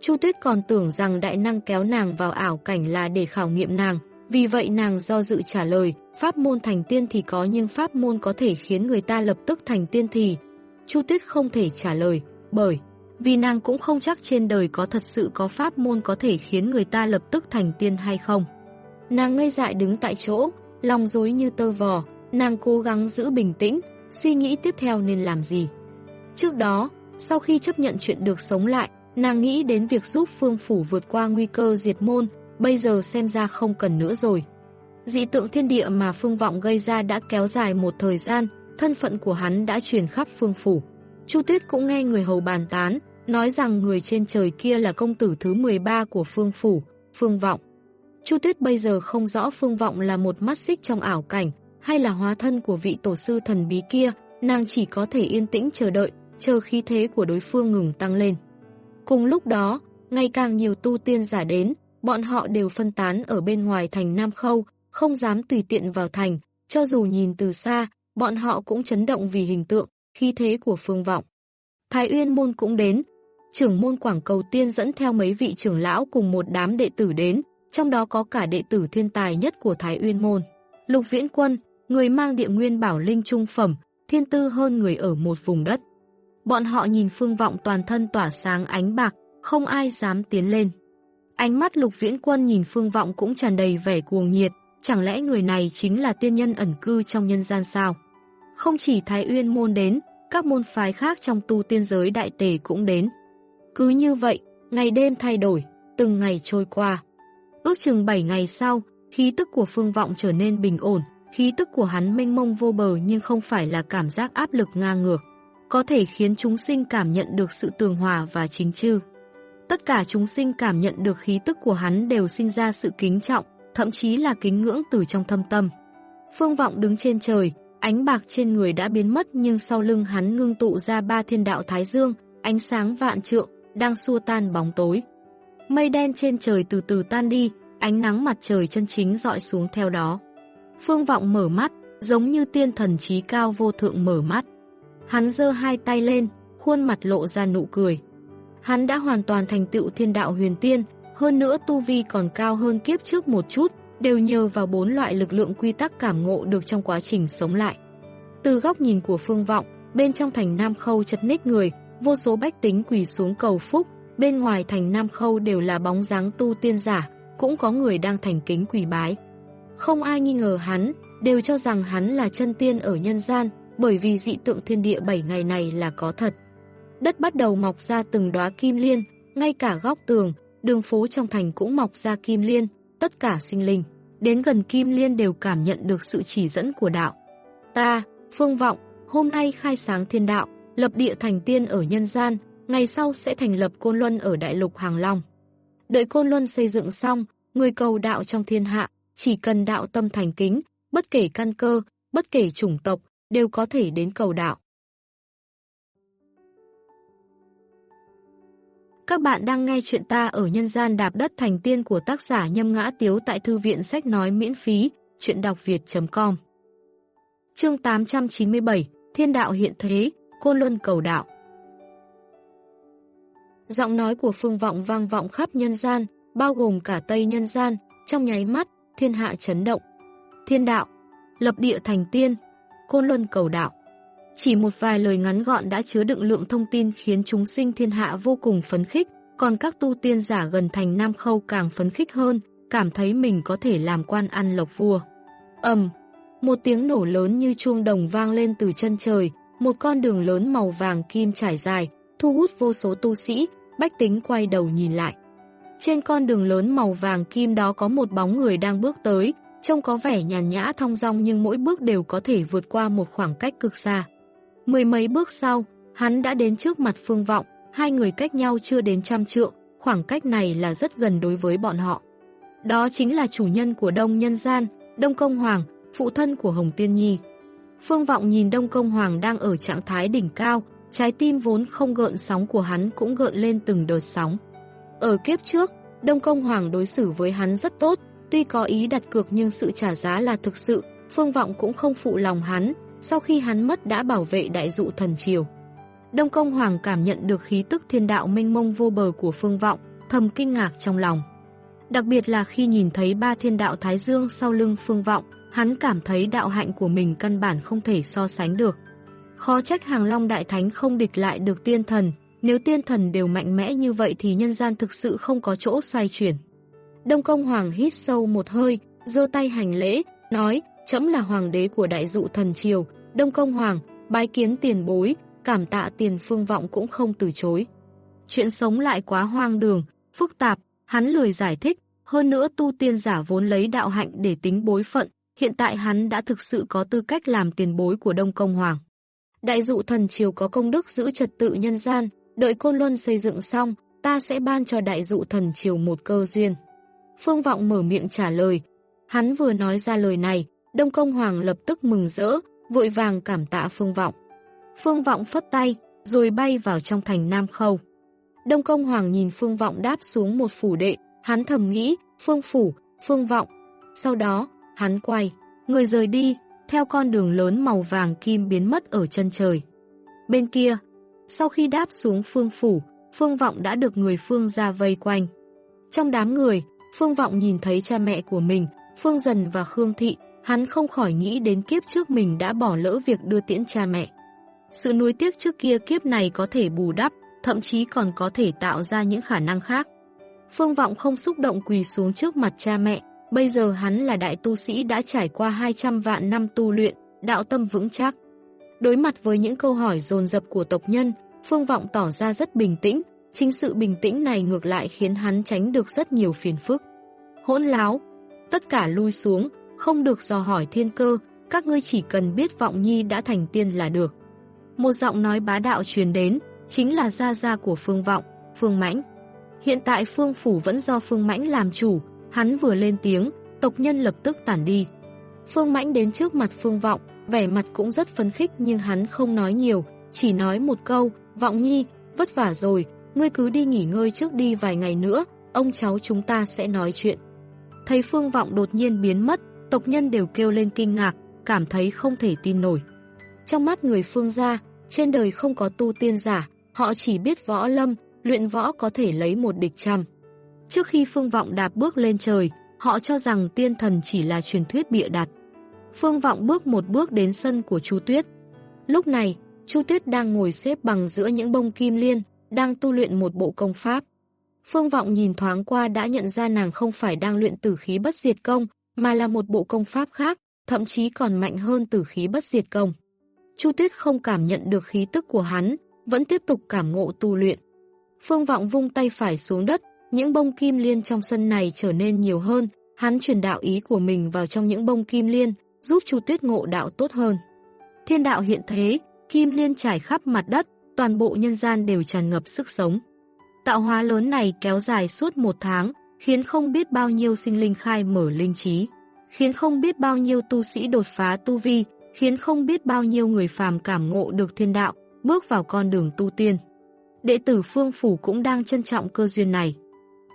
Chu Tuyết còn tưởng rằng đại năng kéo nàng vào ảo cảnh là để khảo nghiệm nàng, vì vậy nàng do dự trả lời, pháp môn thành tiên thì có nhưng pháp môn có thể khiến người ta lập tức thành tiên thì. Chu Tuyết không thể trả lời, bởi vì nàng cũng không chắc trên đời có thật sự có pháp môn có thể khiến người ta lập tức thành tiên hay không. Nàng ngây dại đứng tại chỗ, lòng rối như tơ vò, nàng cố gắng giữ bình tĩnh, suy nghĩ tiếp theo nên làm gì. Trước đó, sau khi chấp nhận chuyện được sống lại, nàng nghĩ đến việc giúp Phương Phủ vượt qua nguy cơ diệt môn, bây giờ xem ra không cần nữa rồi. Dị tượng thiên địa mà Phương Vọng gây ra đã kéo dài một thời gian, thân phận của hắn đã truyền khắp Phương Phủ. Chu Tuyết cũng nghe người hầu bàn tán, nói rằng người trên trời kia là công tử thứ 13 của Phương Phủ, Phương Vọng. Chu Tuyết bây giờ không rõ Phương Vọng là một mắt xích trong ảo cảnh, hay là hóa thân của vị tổ sư thần bí kia, nàng chỉ có thể yên tĩnh chờ đợi, chờ khí thế của đối phương ngừng tăng lên. Cùng lúc đó, ngày càng nhiều tu tiên giả đến, bọn họ đều phân tán ở bên ngoài thành Nam Khâu, không dám tùy tiện vào thành, cho dù nhìn từ xa, bọn họ cũng chấn động vì hình tượng, khí thế của phương vọng. Thái Uyên Môn cũng đến, trưởng môn Quảng Cầu Tiên dẫn theo mấy vị trưởng lão cùng một đám đệ tử đến, trong đó có cả đệ tử thiên tài nhất của Thái Uyên Môn. Lục Viễn Quân, người mang địa nguyên bảo linh trung phẩm, thiên tư hơn người ở một vùng đất. Bọn họ nhìn phương vọng toàn thân tỏa sáng ánh bạc, không ai dám tiến lên. Ánh mắt lục viễn quân nhìn phương vọng cũng tràn đầy vẻ cuồng nhiệt, chẳng lẽ người này chính là tiên nhân ẩn cư trong nhân gian sao? Không chỉ Thái Uyên môn đến, các môn phái khác trong tu tiên giới đại tề cũng đến. Cứ như vậy, ngày đêm thay đổi, từng ngày trôi qua. Ước chừng 7 ngày sau, khí tức của phương vọng trở nên bình ổn, khí tức của hắn mênh mông vô bờ nhưng không phải là cảm giác áp lực ngang ngược có thể khiến chúng sinh cảm nhận được sự tường hòa và chính chư. Tất cả chúng sinh cảm nhận được khí tức của hắn đều sinh ra sự kính trọng, thậm chí là kính ngưỡng từ trong thâm tâm. Phương Vọng đứng trên trời, ánh bạc trên người đã biến mất nhưng sau lưng hắn ngưng tụ ra ba thiên đạo Thái Dương, ánh sáng vạn trượng, đang xua tan bóng tối. Mây đen trên trời từ từ tan đi, ánh nắng mặt trời chân chính dọi xuống theo đó. Phương Vọng mở mắt, giống như tiên thần trí cao vô thượng mở mắt. Hắn giơ hai tay lên, khuôn mặt lộ ra nụ cười. Hắn đã hoàn toàn thành tựu thiên đạo huyền tiên, hơn nữa tu vi còn cao hơn kiếp trước một chút, đều nhờ vào bốn loại lực lượng quy tắc cảm ngộ được trong quá trình sống lại. Từ góc nhìn của phương vọng, bên trong thành Nam Khâu chật ních người, vô số bách tính quỳ xuống cầu phúc, bên ngoài thành Nam Khâu đều là bóng dáng tu tiên giả, cũng có người đang thành kính quỳ bái. Không ai nghi ngờ hắn, đều cho rằng hắn là chân tiên ở nhân gian, bởi vì dị tượng thiên địa 7 ngày này là có thật. Đất bắt đầu mọc ra từng đóa kim liên, ngay cả góc tường, đường phố trong thành cũng mọc ra kim liên, tất cả sinh linh. Đến gần kim liên đều cảm nhận được sự chỉ dẫn của đạo. Ta, Phương Vọng, hôm nay khai sáng thiên đạo, lập địa thành tiên ở nhân gian, ngày sau sẽ thành lập Côn Luân ở Đại lục Hàng Long. Đợi Côn Luân xây dựng xong, người cầu đạo trong thiên hạ, chỉ cần đạo tâm thành kính, bất kể căn cơ, bất kể chủng tộc, đều có thể đến cầu đạo. Các bạn đang nghe chuyện ta ở nhân gian đạp đất thành tiên của tác giả Nhâm Ngã Tiếu tại Thư viện Sách Nói miễn phí, chuyện đọc việt.com Chương 897, Thiên đạo hiện thế, Côn Luân cầu đạo Giọng nói của Phương Vọng vang vọng khắp nhân gian, bao gồm cả Tây nhân gian, trong nháy mắt, thiên hạ chấn động. Thiên đạo, lập địa thành tiên, Côn Luân cầu đạo. Chỉ một vài lời ngắn gọn đã chứa đựng lượng thông tin khiến chúng sinh thiên hạ vô cùng phấn khích, còn các tu tiên giả gần thành Nam Khâu càng phấn khích hơn, cảm thấy mình có thể làm quan ăn lộc vua. Ầm, một tiếng nổ lớn như chuông đồng vang lên từ chân trời, một con đường lớn màu vàng kim trải dài, thu hút vô số tu sĩ, bách tính quay đầu nhìn lại. Trên con đường lớn màu vàng kim đó có một bóng người đang bước tới, trông có vẻ nhàn nhã thong dong nhưng mỗi bước đều có thể vượt qua một khoảng cách cực xa. Mười mấy bước sau, hắn đã đến trước mặt Phương Vọng, hai người cách nhau chưa đến trăm trượng, khoảng cách này là rất gần đối với bọn họ. Đó chính là chủ nhân của Đông Nhân Gian, Đông Công Hoàng, phụ thân của Hồng Tiên Nhi. Phương Vọng nhìn Đông Công Hoàng đang ở trạng thái đỉnh cao, trái tim vốn không gợn sóng của hắn cũng gợn lên từng đợt sóng. Ở kiếp trước, Đông Công Hoàng đối xử với hắn rất tốt, Tuy có ý đặt cược nhưng sự trả giá là thực sự, Phương Vọng cũng không phụ lòng hắn, sau khi hắn mất đã bảo vệ đại dụ thần triều. Đông Công Hoàng cảm nhận được khí tức thiên đạo mênh mông vô bờ của phương vọng, thầm kinh ngạc trong lòng. Đặc biệt là khi nhìn thấy ba thiên đạo Thái Dương sau lưng phương vọng, hắn cảm thấy đạo hạnh của mình căn bản không thể so sánh được. Khó trách hàng long đại thánh không địch lại được tiên thần, nếu tiên thần đều mạnh mẽ như vậy thì nhân gian thực sự không có chỗ xoay chuyển. Đông Công Hoàng hít sâu một hơi, giơ tay hành lễ, nói, chấm là hoàng đế của đại dụ thần triều, Đông Công Hoàng, bái kiến tiền bối, cảm tạ tiền phương vọng cũng không từ chối. Chuyện sống lại quá hoang đường, phức tạp, hắn lười giải thích, hơn nữa tu tiên giả vốn lấy đạo hạnh để tính bối phận, hiện tại hắn đã thực sự có tư cách làm tiền bối của Đông Công Hoàng. Đại dụ thần triều có công đức giữ trật tự nhân gian, đợi Côn Luân xây dựng xong, ta sẽ ban cho đại dụ thần triều một cơ duyên. Phương Vọng mở miệng trả lời. Hắn vừa nói ra lời này, Đông Công Hoàng lập tức mừng rỡ, vội vàng cảm tạ Phương Vọng. Phương Vọng phất tay, rồi bay vào trong thành Nam Khâu. Đông Công Hoàng nhìn Phương Vọng đáp xuống một phủ đệ, hắn thầm nghĩ, Phương Phủ, Phương Vọng. Sau đó, hắn quay, người rời đi, theo con đường lớn màu vàng kim biến mất ở chân trời. Bên kia, sau khi đáp xuống Phương Phủ, Phương Vọng đã được người Phương ra vây quanh. Trong đám người, Phương Vọng nhìn thấy cha mẹ của mình, Phương Dần và Khương Thị, hắn không khỏi nghĩ đến kiếp trước mình đã bỏ lỡ việc đưa tiễn cha mẹ. Sự nuối tiếc trước kia kiếp này có thể bù đắp, thậm chí còn có thể tạo ra những khả năng khác. Phương Vọng không xúc động quỳ xuống trước mặt cha mẹ, bây giờ hắn là đại tu sĩ đã trải qua 200 vạn năm tu luyện, đạo tâm vững chắc. Đối mặt với những câu hỏi dồn dập của tộc nhân, Phương Vọng tỏ ra rất bình tĩnh, chính sự bình tĩnh này ngược lại khiến hắn tránh được rất nhiều phiền phức. Hỗn láo, tất cả lui xuống, không được dò hỏi thiên cơ, các ngươi chỉ cần biết Vọng Nhi đã thành tiên là được. Một giọng nói bá đạo truyền đến, chính là gia gia của Phương Vọng, Phương Mãnh. Hiện tại Phương Phủ vẫn do Phương Mãnh làm chủ, hắn vừa lên tiếng, tộc nhân lập tức tản đi. Phương Mãnh đến trước mặt Phương Vọng, vẻ mặt cũng rất phấn khích nhưng hắn không nói nhiều, chỉ nói một câu, Vọng Nhi, vất vả rồi, ngươi cứ đi nghỉ ngơi trước đi vài ngày nữa, ông cháu chúng ta sẽ nói chuyện. Thấy Phương Vọng đột nhiên biến mất, tộc nhân đều kêu lên kinh ngạc, cảm thấy không thể tin nổi. Trong mắt người Phương gia, trên đời không có tu tiên giả, họ chỉ biết võ lâm, luyện võ có thể lấy một địch trăm. Trước khi Phương Vọng đạp bước lên trời, họ cho rằng tiên thần chỉ là truyền thuyết bịa đặt. Phương Vọng bước một bước đến sân của Chu Tuyết. Lúc này, Chu Tuyết đang ngồi xếp bằng giữa những bông kim liên, đang tu luyện một bộ công pháp. Phương Vọng nhìn thoáng qua đã nhận ra nàng không phải đang luyện tử khí bất diệt công, mà là một bộ công pháp khác, thậm chí còn mạnh hơn tử khí bất diệt công. Chu Tuyết không cảm nhận được khí tức của hắn, vẫn tiếp tục cảm ngộ tu luyện. Phương Vọng vung tay phải xuống đất, những bông kim liên trong sân này trở nên nhiều hơn, hắn truyền đạo ý của mình vào trong những bông kim liên, giúp Chu Tuyết ngộ đạo tốt hơn. Thiên đạo hiện thế, kim liên trải khắp mặt đất, toàn bộ nhân gian đều tràn ngập sức sống. Tạo hóa lớn này kéo dài suốt một tháng, khiến không biết bao nhiêu sinh linh khai mở linh trí, khiến không biết bao nhiêu tu sĩ đột phá tu vi, khiến không biết bao nhiêu người phàm cảm ngộ được thiên đạo, bước vào con đường tu tiên. Đệ tử Phương Phủ cũng đang trân trọng cơ duyên này.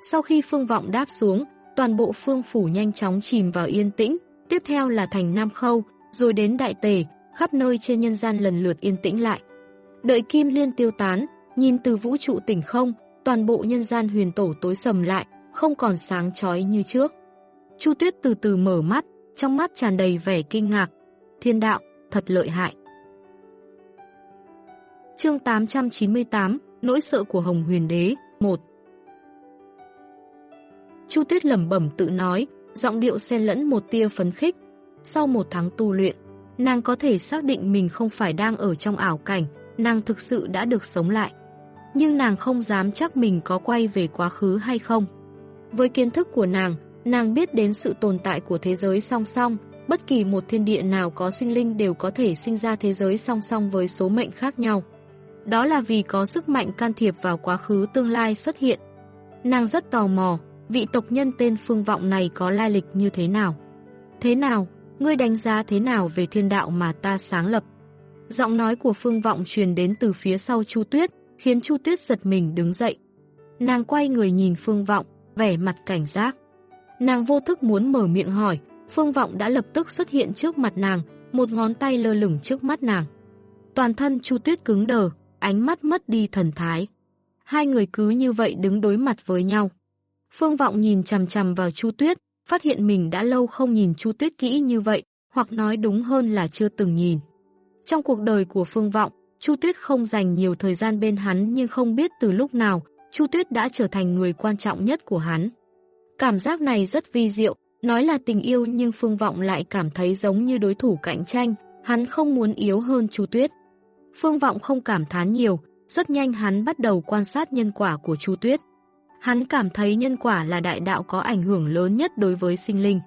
Sau khi Phương Vọng đáp xuống, toàn bộ Phương Phủ nhanh chóng chìm vào yên tĩnh, tiếp theo là thành Nam Khâu, rồi đến Đại Tề, khắp nơi trên nhân gian lần lượt yên tĩnh lại. Đợi kim liên tiêu tán, nhìn từ vũ trụ tỉnh không, toàn bộ nhân gian huyền tổ tối sầm lại, không còn sáng chói như trước. Chu Tuyết từ từ mở mắt, trong mắt tràn đầy vẻ kinh ngạc. Thiên đạo, thật lợi hại. Chương 898, Nỗi sợ của Hồng Huyền Đế, 1 Chu Tuyết lẩm bẩm tự nói, giọng điệu xen lẫn một tia phấn khích. Sau một tháng tu luyện, nàng có thể xác định mình không phải đang ở trong ảo cảnh, nàng thực sự đã được sống lại. Nhưng nàng không dám chắc mình có quay về quá khứ hay không. Với kiến thức của nàng, nàng biết đến sự tồn tại của thế giới song song, bất kỳ một thiên địa nào có sinh linh đều có thể sinh ra thế giới song song với số mệnh khác nhau. Đó là vì có sức mạnh can thiệp vào quá khứ tương lai xuất hiện. Nàng rất tò mò, vị tộc nhân tên Phương Vọng này có lai lịch như thế nào? Thế nào? Ngươi đánh giá thế nào về thiên đạo mà ta sáng lập? Giọng nói của Phương Vọng truyền đến từ phía sau Chu Tuyết, khiến Chu Tuyết giật mình đứng dậy. Nàng quay người nhìn Phương Vọng, vẻ mặt cảnh giác. Nàng vô thức muốn mở miệng hỏi, Phương Vọng đã lập tức xuất hiện trước mặt nàng, một ngón tay lơ lửng trước mắt nàng. Toàn thân Chu Tuyết cứng đờ, ánh mắt mất đi thần thái. Hai người cứ như vậy đứng đối mặt với nhau. Phương Vọng nhìn chằm chằm vào Chu Tuyết, phát hiện mình đã lâu không nhìn Chu Tuyết kỹ như vậy, hoặc nói đúng hơn là chưa từng nhìn. Trong cuộc đời của Phương Vọng, Chu Tuyết không dành nhiều thời gian bên hắn nhưng không biết từ lúc nào, Chu Tuyết đã trở thành người quan trọng nhất của hắn. Cảm giác này rất vi diệu, nói là tình yêu nhưng Phương Vọng lại cảm thấy giống như đối thủ cạnh tranh, hắn không muốn yếu hơn Chu Tuyết. Phương Vọng không cảm thán nhiều, rất nhanh hắn bắt đầu quan sát nhân quả của Chu Tuyết. Hắn cảm thấy nhân quả là đại đạo có ảnh hưởng lớn nhất đối với sinh linh.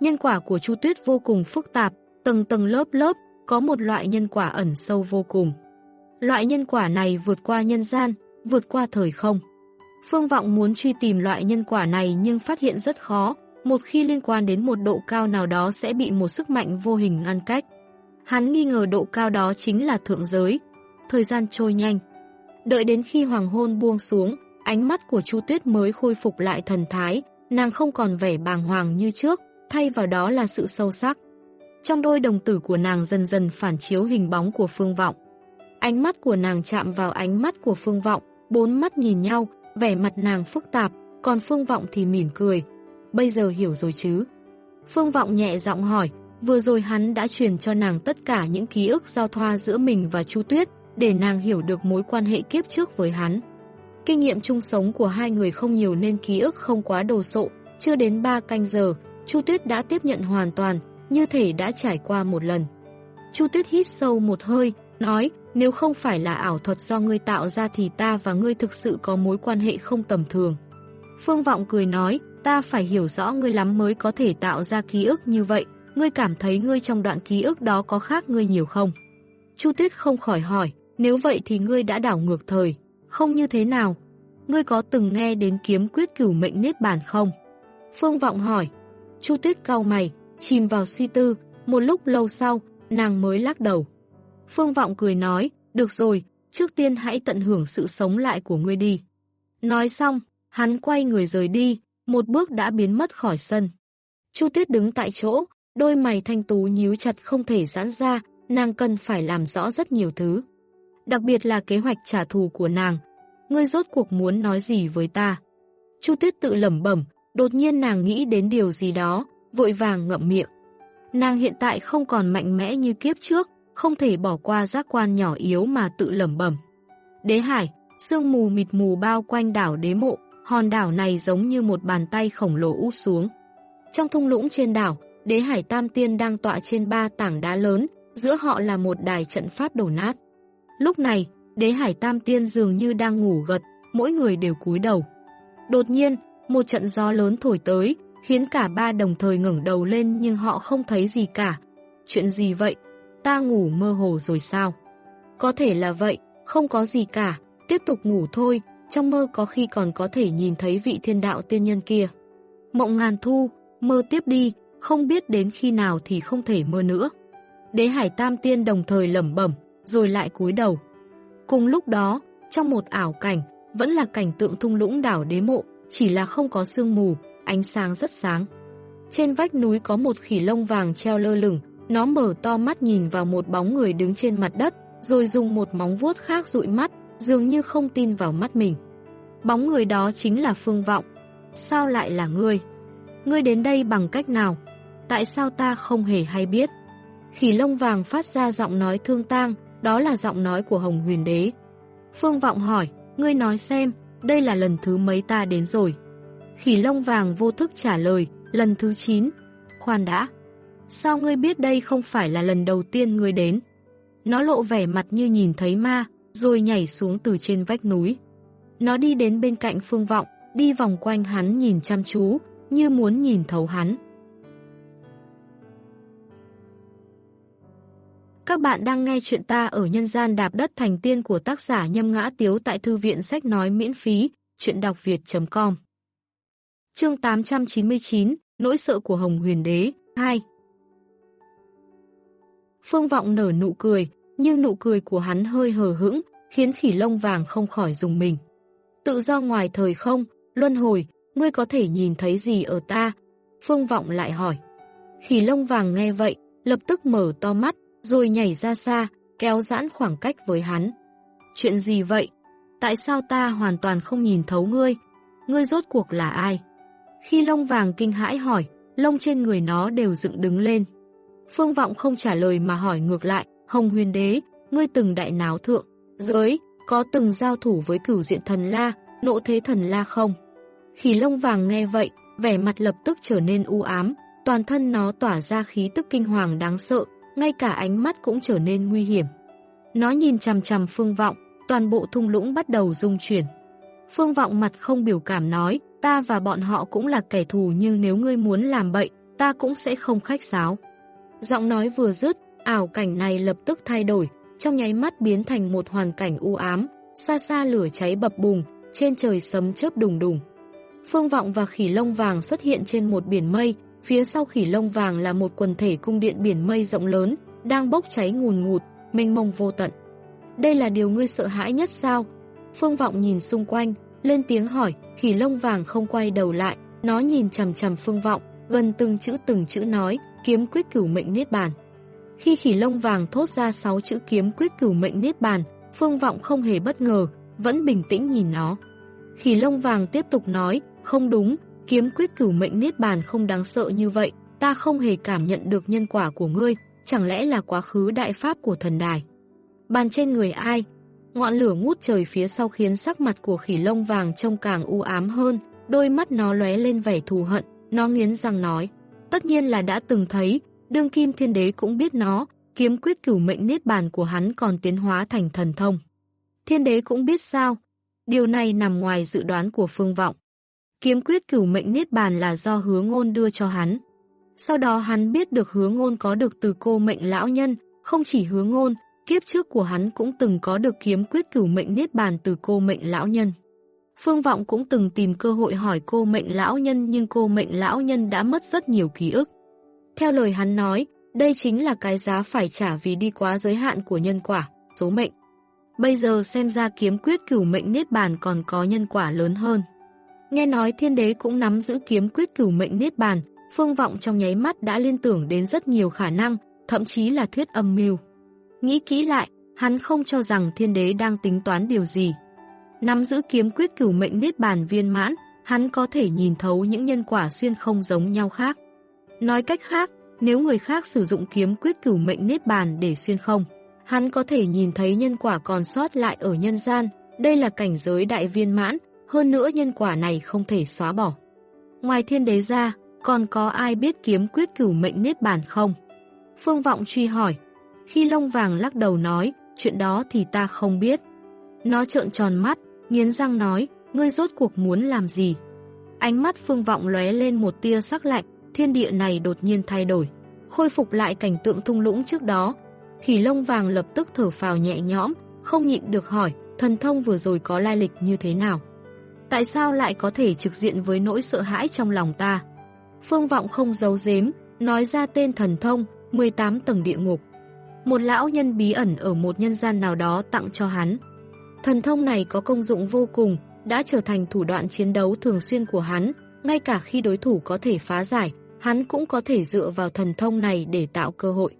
Nhân quả của Chu Tuyết vô cùng phức tạp, tầng tầng lớp lớp, có một loại nhân quả ẩn sâu vô cùng. Loại nhân quả này vượt qua nhân gian, vượt qua thời không. Phương Vọng muốn truy tìm loại nhân quả này nhưng phát hiện rất khó, một khi liên quan đến một độ cao nào đó sẽ bị một sức mạnh vô hình ngăn cách. Hắn nghi ngờ độ cao đó chính là thượng giới. Thời gian trôi nhanh. Đợi đến khi hoàng hôn buông xuống, ánh mắt của Chu Tuyết mới khôi phục lại thần thái, nàng không còn vẻ bàng hoàng như trước, thay vào đó là sự sâu sắc. Trong đôi đồng tử của nàng dần dần phản chiếu hình bóng của Phương Vọng. Ánh mắt của nàng chạm vào ánh mắt của Phương Vọng, bốn mắt nhìn nhau, vẻ mặt nàng phức tạp, còn Phương Vọng thì mỉm cười. Bây giờ hiểu rồi chứ? Phương Vọng nhẹ giọng hỏi, vừa rồi hắn đã truyền cho nàng tất cả những ký ức giao thoa giữa mình và Chu Tuyết, để nàng hiểu được mối quan hệ kiếp trước với hắn. Kinh nghiệm chung sống của hai người không nhiều nên ký ức không quá đồ sộ, chưa đến 3 canh giờ, Chu Tuyết đã tiếp nhận hoàn toàn, như thể đã trải qua một lần. Chu Tuyết hít sâu một hơi, nói, nếu không phải là ảo thuật do ngươi tạo ra thì ta và ngươi thực sự có mối quan hệ không tầm thường. Phương Vọng cười nói, ta phải hiểu rõ ngươi lắm mới có thể tạo ra ký ức như vậy, ngươi cảm thấy ngươi trong đoạn ký ức đó có khác ngươi nhiều không? Chu Tuyết không khỏi hỏi, nếu vậy thì ngươi đã đảo ngược thời, không như thế nào? Ngươi có từng nghe đến kiếm quyết cửu mệnh niết bàn không? Phương Vọng hỏi, Chu Tuyết cau mày, chìm vào suy tư, một lúc lâu sau, nàng mới lắc đầu. Phương Vọng cười nói, được rồi, trước tiên hãy tận hưởng sự sống lại của ngươi đi. Nói xong, hắn quay người rời đi, một bước đã biến mất khỏi sân. Chu Tuyết đứng tại chỗ, đôi mày thanh tú nhíu chặt không thể giãn ra, nàng cần phải làm rõ rất nhiều thứ. Đặc biệt là kế hoạch trả thù của nàng. Ngươi rốt cuộc muốn nói gì với ta? Chu Tuyết tự lẩm bẩm, đột nhiên nàng nghĩ đến điều gì đó, vội vàng ngậm miệng. Nàng hiện tại không còn mạnh mẽ như kiếp trước, không thể bỏ qua giác quan nhỏ yếu mà tự lẩm bẩm. Đế hải, sương mù mịt mù bao quanh đảo đế mộ, hòn đảo này giống như một bàn tay khổng lồ úp xuống. Trong thung lũng trên đảo, đế hải tam tiên đang tọa trên ba tảng đá lớn, giữa họ là một đài trận pháp đổ nát. Lúc này, đế hải tam tiên dường như đang ngủ gật, mỗi người đều cúi đầu. Đột nhiên, một trận gió lớn thổi tới, khiến cả ba đồng thời ngẩng đầu lên nhưng họ không thấy gì cả. Chuyện gì vậy? Ta ngủ mơ hồ rồi sao? Có thể là vậy, không có gì cả, tiếp tục ngủ thôi, trong mơ có khi còn có thể nhìn thấy vị thiên đạo tiên nhân kia. Mộng ngàn thu, mơ tiếp đi, không biết đến khi nào thì không thể mơ nữa. Đế hải tam tiên đồng thời lẩm bẩm, rồi lại cúi đầu. Cùng lúc đó, trong một ảo cảnh, vẫn là cảnh tượng thung lũng đảo đế mộ, chỉ là không có sương mù, ánh sáng rất sáng. Trên vách núi có một khỉ lông vàng treo lơ lửng, nó mở to mắt nhìn vào một bóng người đứng trên mặt đất, rồi dùng một móng vuốt khác dụi mắt, dường như không tin vào mắt mình. Bóng người đó chính là Phương Vọng. Sao lại là ngươi? Ngươi đến đây bằng cách nào? Tại sao ta không hề hay biết? Khỉ lông vàng phát ra giọng nói thương tang, đó là giọng nói của Hồng Huyền Đế. Phương Vọng hỏi, ngươi nói xem, đây là lần thứ mấy ta đến rồi. Khỉ lông vàng vô thức trả lời, lần thứ 9. Khoan đã. Sao ngươi biết đây không phải là lần đầu tiên ngươi đến? Nó lộ vẻ mặt như nhìn thấy ma, rồi nhảy xuống từ trên vách núi. Nó đi đến bên cạnh phương vọng, đi vòng quanh hắn nhìn chăm chú, như muốn nhìn thấu hắn. Các bạn đang nghe chuyện ta ở nhân gian đạp đất thành tiên của tác giả Nhâm Ngã Tiếu tại Thư viện Sách Nói miễn phí, chuyện đọc việt.com Chương 899, Nỗi sợ của Hồng Huyền Đế 2 Phương Vọng nở nụ cười, nhưng nụ cười của hắn hơi hờ hững, khiến khỉ lông vàng không khỏi dùng mình. Tự do ngoài thời không, luân hồi, ngươi có thể nhìn thấy gì ở ta? Phương Vọng lại hỏi. Khỉ lông vàng nghe vậy, lập tức mở to mắt, rồi nhảy ra xa, kéo giãn khoảng cách với hắn. Chuyện gì vậy? Tại sao ta hoàn toàn không nhìn thấu ngươi? Ngươi rốt cuộc là ai? Khi lông vàng kinh hãi hỏi, lông trên người nó đều dựng đứng lên. Phương Vọng không trả lời mà hỏi ngược lại, Hồng huyền đế, ngươi từng đại náo thượng, giới, có từng giao thủ với cửu diện thần la, nộ thế thần la không? Khỉ lông vàng nghe vậy, vẻ mặt lập tức trở nên u ám, toàn thân nó tỏa ra khí tức kinh hoàng đáng sợ, ngay cả ánh mắt cũng trở nên nguy hiểm. Nó nhìn chằm chằm phương vọng, toàn bộ thung lũng bắt đầu rung chuyển. Phương vọng mặt không biểu cảm nói, ta và bọn họ cũng là kẻ thù nhưng nếu ngươi muốn làm bậy, ta cũng sẽ không khách sáo. Giọng nói vừa dứt, ảo cảnh này lập tức thay đổi, trong nháy mắt biến thành một hoàn cảnh u ám, xa xa lửa cháy bập bùng, trên trời sấm chớp đùng đùng. Phương Vọng và khỉ lông vàng xuất hiện trên một biển mây, phía sau khỉ lông vàng là một quần thể cung điện biển mây rộng lớn, đang bốc cháy ngùn ngụt, mênh mông vô tận. Đây là điều ngươi sợ hãi nhất sao? Phương Vọng nhìn xung quanh, lên tiếng hỏi, khỉ lông vàng không quay đầu lại, nó nhìn chầm chầm Phương Vọng, gần từng chữ từng chữ nói, kiếm quyết cửu mệnh niết bàn. Khi khỉ lông vàng thốt ra 6 chữ kiếm quyết cửu mệnh niết bàn, Phương Vọng không hề bất ngờ, vẫn bình tĩnh nhìn nó. Khỉ lông vàng tiếp tục nói, không đúng, kiếm quyết cửu mệnh niết bàn không đáng sợ như vậy, ta không hề cảm nhận được nhân quả của ngươi, chẳng lẽ là quá khứ đại pháp của thần đài. Bàn trên người ai? Ngọn lửa ngút trời phía sau khiến sắc mặt của khỉ lông vàng trông càng u ám hơn, đôi mắt nó lóe lên vẻ thù hận, nó nghiến răng nói. Tất nhiên là đã từng thấy, đương kim thiên đế cũng biết nó, kiếm quyết cửu mệnh niết bàn của hắn còn tiến hóa thành thần thông. Thiên đế cũng biết sao? Điều này nằm ngoài dự đoán của phương vọng. Kiếm quyết cửu mệnh niết bàn là do hứa ngôn đưa cho hắn. Sau đó hắn biết được hứa ngôn có được từ cô mệnh lão nhân, không chỉ hứa ngôn, kiếp trước của hắn cũng từng có được kiếm quyết cửu mệnh niết bàn từ cô mệnh lão nhân. Phương Vọng cũng từng tìm cơ hội hỏi cô mệnh lão nhân nhưng cô mệnh lão nhân đã mất rất nhiều ký ức. Theo lời hắn nói, đây chính là cái giá phải trả vì đi quá giới hạn của nhân quả, số mệnh. Bây giờ xem ra kiếm quyết cửu mệnh niết bàn còn có nhân quả lớn hơn. Nghe nói thiên đế cũng nắm giữ kiếm quyết cửu mệnh niết bàn, phương vọng trong nháy mắt đã liên tưởng đến rất nhiều khả năng, thậm chí là thuyết âm mưu. Nghĩ kỹ lại, hắn không cho rằng thiên đế đang tính toán điều gì. Nắm giữ kiếm quyết cửu mệnh niết bàn viên mãn, hắn có thể nhìn thấu những nhân quả xuyên không giống nhau khác. Nói cách khác, nếu người khác sử dụng kiếm quyết cửu mệnh niết bàn để xuyên không, hắn có thể nhìn thấy nhân quả còn sót lại ở nhân gian, đây là cảnh giới đại viên mãn, hơn nữa nhân quả này không thể xóa bỏ. Ngoài thiên đế ra, còn có ai biết kiếm quyết cửu mệnh niết bàn không? Phương Vọng truy hỏi. Khi lông vàng lắc đầu nói, chuyện đó thì ta không biết. Nó trợn tròn mắt, nghiến răng nói, ngươi rốt cuộc muốn làm gì? Ánh mắt Phương Vọng lóe lên một tia sắc lạnh, thiên địa này đột nhiên thay đổi, khôi phục lại cảnh tượng thung lũng trước đó. Khỉ lông vàng lập tức thở phào nhẹ nhõm, không nhịn được hỏi, thần thông vừa rồi có lai lịch như thế nào? Tại sao lại có thể trực diện với nỗi sợ hãi trong lòng ta? Phương Vọng không giấu giếm, nói ra tên thần thông, 18 tầng địa ngục. Một lão nhân bí ẩn ở một nhân gian nào đó tặng cho hắn. Thần thông này có công dụng vô cùng, đã trở thành thủ đoạn chiến đấu thường xuyên của hắn, ngay cả khi đối thủ có thể phá giải, hắn cũng có thể dựa vào thần thông này để tạo cơ hội.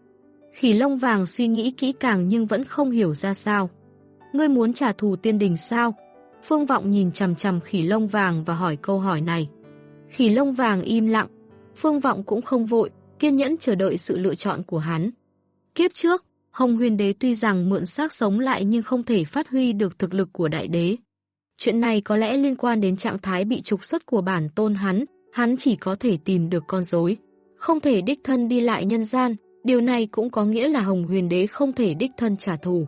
Khỉ lông vàng suy nghĩ kỹ càng nhưng vẫn không hiểu ra sao. Ngươi muốn trả thù tiên đình sao? Phương Vọng nhìn chầm chầm khỉ lông vàng và hỏi câu hỏi này. Khỉ lông vàng im lặng, Phương Vọng cũng không vội, kiên nhẫn chờ đợi sự lựa chọn của hắn. Kiếp trước, Hồng Huyền Đế tuy rằng mượn xác sống lại nhưng không thể phát huy được thực lực của đại đế. Chuyện này có lẽ liên quan đến trạng thái bị trục xuất của bản tôn hắn, hắn chỉ có thể tìm được con rối, không thể đích thân đi lại nhân gian, điều này cũng có nghĩa là Hồng Huyền Đế không thể đích thân trả thù.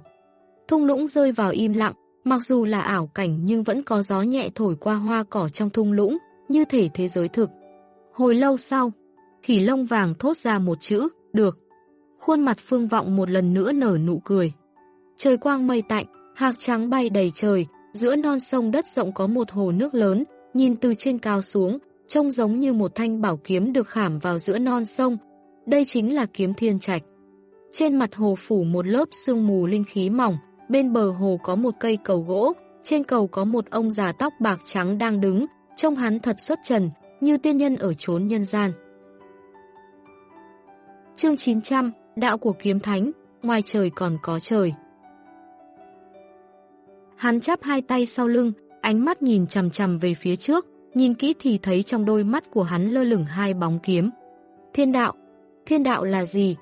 Thung lũng rơi vào im lặng, mặc dù là ảo cảnh nhưng vẫn có gió nhẹ thổi qua hoa cỏ trong thung lũng, như thể thế giới thực. Hồi lâu sau, khỉ lông vàng thốt ra một chữ, được. Khuôn mặt phương vọng một lần nữa nở nụ cười. Trời quang mây tạnh, hạc trắng bay đầy trời, giữa non sông đất rộng có một hồ nước lớn, nhìn từ trên cao xuống, trông giống như một thanh bảo kiếm được khảm vào giữa non sông. Đây chính là kiếm thiên trạch. Trên mặt hồ phủ một lớp sương mù linh khí mỏng, bên bờ hồ có một cây cầu gỗ, trên cầu có một ông già tóc bạc trắng đang đứng, trông hắn thật xuất trần, như tiên nhân ở chốn nhân gian. Chương 900, Đạo của Kiếm Thánh, ngoài trời còn có trời. Hắn chắp hai tay sau lưng, ánh mắt nhìn chầm chầm về phía trước, nhìn kỹ thì thấy trong đôi mắt của hắn lơ lửng hai bóng kiếm. Thiên đạo, thiên đạo là gì?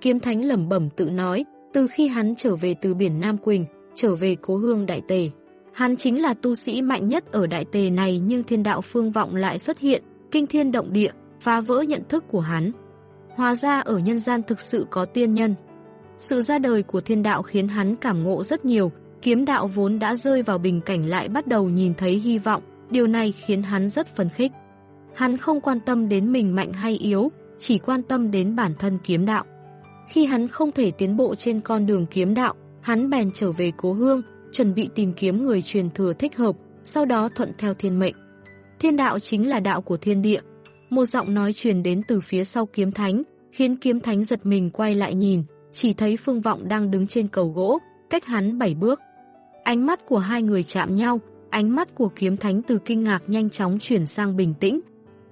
Kiếm Thánh lẩm bẩm tự nói, từ khi hắn trở về từ biển Nam Quỳnh, trở về cố hương Đại Tề. Hắn chính là tu sĩ mạnh nhất ở Đại Tề này nhưng thiên đạo phương vọng lại xuất hiện, kinh thiên động địa, phá vỡ nhận thức của hắn. Hóa ra ở nhân gian thực sự có tiên nhân. Sự ra đời của thiên đạo khiến hắn cảm ngộ rất nhiều, kiếm đạo vốn đã rơi vào bình cảnh lại bắt đầu nhìn thấy hy vọng, điều này khiến hắn rất phấn khích. Hắn không quan tâm đến mình mạnh hay yếu, chỉ quan tâm đến bản thân kiếm đạo. Khi hắn không thể tiến bộ trên con đường kiếm đạo, hắn bèn trở về cố hương, chuẩn bị tìm kiếm người truyền thừa thích hợp, sau đó thuận theo thiên mệnh. Thiên đạo chính là đạo của thiên địa. Một giọng nói truyền đến từ phía sau kiếm thánh, khiến kiếm thánh giật mình quay lại nhìn, chỉ thấy phương vọng đang đứng trên cầu gỗ, cách hắn bảy bước. Ánh mắt của hai người chạm nhau, ánh mắt của kiếm thánh từ kinh ngạc nhanh chóng chuyển sang bình tĩnh.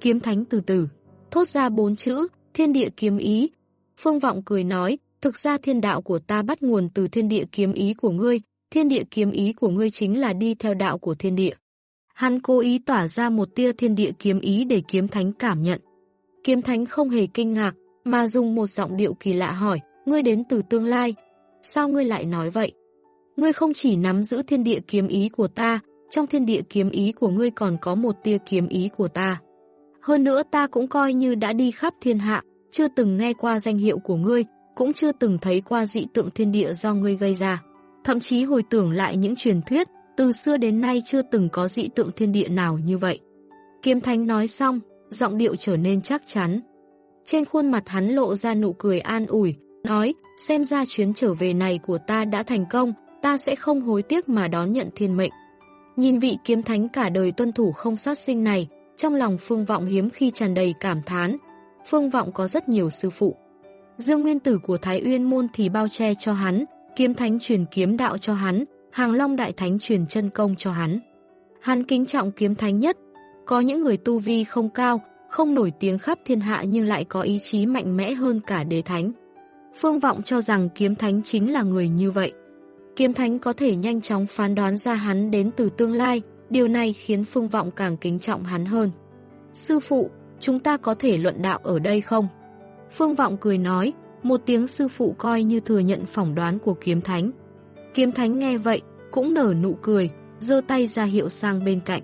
Kiếm thánh từ từ, thốt ra bốn chữ, thiên địa kiếm ý. Phương vọng cười nói, thực ra thiên đạo của ta bắt nguồn từ thiên địa kiếm ý của ngươi, thiên địa kiếm ý của ngươi chính là đi theo đạo của thiên địa. Hắn cố ý tỏa ra một tia thiên địa kiếm ý để kiếm thánh cảm nhận. Kiếm thánh không hề kinh ngạc, mà dùng một giọng điệu kỳ lạ hỏi, ngươi đến từ tương lai. Sao ngươi lại nói vậy? Ngươi không chỉ nắm giữ thiên địa kiếm ý của ta, trong thiên địa kiếm ý của ngươi còn có một tia kiếm ý của ta. Hơn nữa ta cũng coi như đã đi khắp thiên hạ, chưa từng nghe qua danh hiệu của ngươi, cũng chưa từng thấy qua dị tượng thiên địa do ngươi gây ra. Thậm chí hồi tưởng lại những truyền thuyết, từ xưa đến nay chưa từng có dị tượng thiên địa nào như vậy. Kiếm Thánh nói xong, giọng điệu trở nên chắc chắn. Trên khuôn mặt hắn lộ ra nụ cười an ủi, nói, xem ra chuyến trở về này của ta đã thành công, ta sẽ không hối tiếc mà đón nhận thiên mệnh. Nhìn vị kiếm thánh cả đời tuân thủ không sát sinh này, trong lòng Phương Vọng hiếm khi tràn đầy cảm thán. Phương Vọng có rất nhiều sư phụ. Dương Nguyên Tử của Thái Uyên Môn thì bao che cho hắn, kiếm thánh truyền kiếm đạo cho hắn, hàng long đại thánh truyền chân công cho hắn. Hắn kính trọng kiếm thánh nhất. Có những người tu vi không cao, không nổi tiếng khắp thiên hạ nhưng lại có ý chí mạnh mẽ hơn cả đế thánh. Phương Vọng cho rằng kiếm thánh chính là người như vậy. Kiếm thánh có thể nhanh chóng phán đoán ra hắn đến từ tương lai, điều này khiến Phương Vọng càng kính trọng hắn hơn. Sư phụ, chúng ta có thể luận đạo ở đây không? Phương Vọng cười nói, một tiếng sư phụ coi như thừa nhận phỏng đoán của kiếm thánh. Kiếm thánh nghe vậy, cũng nở nụ cười, dơ tay ra hiệu sang bên cạnh.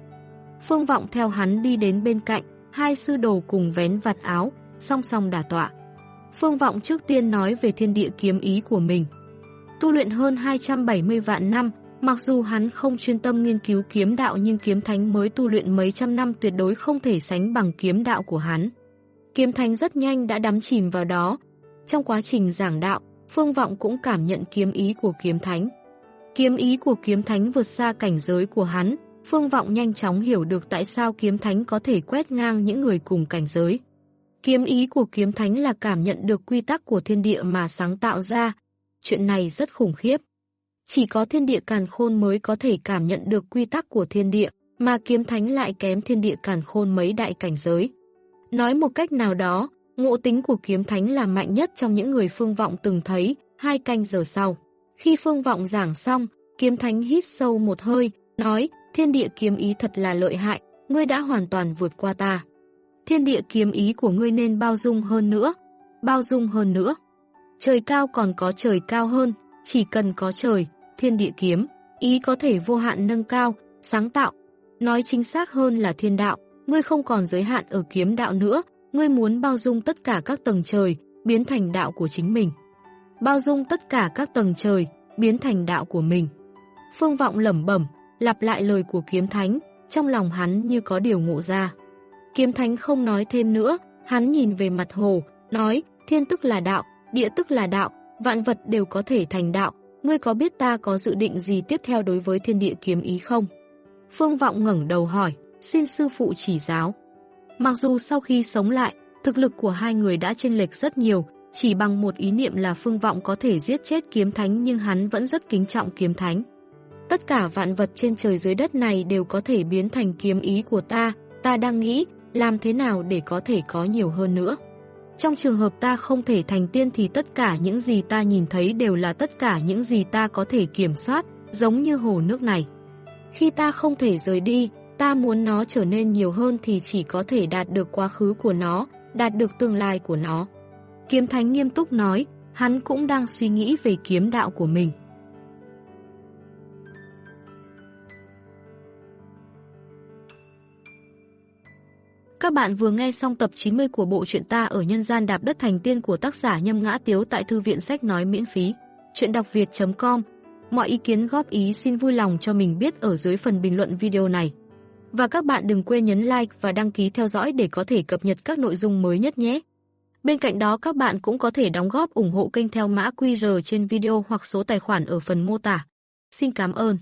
Phương Vọng theo hắn đi đến bên cạnh, hai sư đồ cùng vén vạt áo, song song đả tọa. Phương Vọng trước tiên nói về thiên địa kiếm ý của mình. Tu luyện hơn 270 vạn năm, mặc dù hắn không chuyên tâm nghiên cứu kiếm đạo nhưng kiếm thánh mới tu luyện mấy trăm năm tuyệt đối không thể sánh bằng kiếm đạo của hắn. Kiếm thánh rất nhanh đã đắm chìm vào đó. Trong quá trình giảng đạo, Phương Vọng cũng cảm nhận kiếm ý của kiếm thánh. Kiếm ý của kiếm thánh vượt xa cảnh giới của hắn, Phương Vọng nhanh chóng hiểu được tại sao kiếm thánh có thể quét ngang những người cùng cảnh giới. Kiếm ý của kiếm thánh là cảm nhận được quy tắc của thiên địa mà sáng tạo ra. Chuyện này rất khủng khiếp. Chỉ có thiên địa càn khôn mới có thể cảm nhận được quy tắc của thiên địa, mà kiếm thánh lại kém thiên địa càn khôn mấy đại cảnh giới. Nói một cách nào đó, ngộ tính của kiếm thánh là mạnh nhất trong những người phương vọng từng thấy, hai canh giờ sau. Khi phương vọng giảng xong, kiếm thánh hít sâu một hơi, nói, thiên địa kiếm ý thật là lợi hại, ngươi đã hoàn toàn vượt qua ta. Thiên địa kiếm ý của ngươi nên bao dung hơn nữa, bao dung hơn nữa. Trời cao còn có trời cao hơn, chỉ cần có trời, thiên địa kiếm, ý có thể vô hạn nâng cao, sáng tạo. Nói chính xác hơn là thiên đạo, ngươi không còn giới hạn ở kiếm đạo nữa, ngươi muốn bao dung tất cả các tầng trời, biến thành đạo của chính mình. Bao dung tất cả các tầng trời, biến thành đạo của mình. Phương vọng lẩm bẩm, lặp lại lời của kiếm thánh, trong lòng hắn như có điều ngộ ra. Kiếm thánh không nói thêm nữa, hắn nhìn về mặt hồ, nói, thiên tức là đạo, địa tức là đạo, vạn vật đều có thể thành đạo, ngươi có biết ta có dự định gì tiếp theo đối với thiên địa kiếm ý không? Phương Vọng ngẩng đầu hỏi, xin sư phụ chỉ giáo. Mặc dù sau khi sống lại, thực lực của hai người đã chênh lệch rất nhiều, chỉ bằng một ý niệm là Phương Vọng có thể giết chết kiếm thánh nhưng hắn vẫn rất kính trọng kiếm thánh. Tất cả vạn vật trên trời dưới đất này đều có thể biến thành kiếm ý của ta, ta đang nghĩ làm thế nào để có thể có nhiều hơn nữa. Trong trường hợp ta không thể thành tiên thì tất cả những gì ta nhìn thấy đều là tất cả những gì ta có thể kiểm soát, giống như hồ nước này. Khi ta không thể rời đi, ta muốn nó trở nên nhiều hơn thì chỉ có thể đạt được quá khứ của nó, đạt được tương lai của nó. Kiếm Thánh nghiêm túc nói, hắn cũng đang suy nghĩ về kiếm đạo của mình. Các bạn vừa nghe xong tập 90 của bộ truyện ta ở nhân gian đạp đất thành tiên của tác giả Nhâm Ngã Tiếu tại thư viện sách nói miễn phí. Chuyện đọc việt.com Mọi ý kiến góp ý xin vui lòng cho mình biết ở dưới phần bình luận video này. Và các bạn đừng quên nhấn like và đăng ký theo dõi để có thể cập nhật các nội dung mới nhất nhé. Bên cạnh đó, các bạn cũng có thể đóng góp ủng hộ kênh theo mã QR trên video hoặc số tài khoản ở phần mô tả. Xin cảm ơn.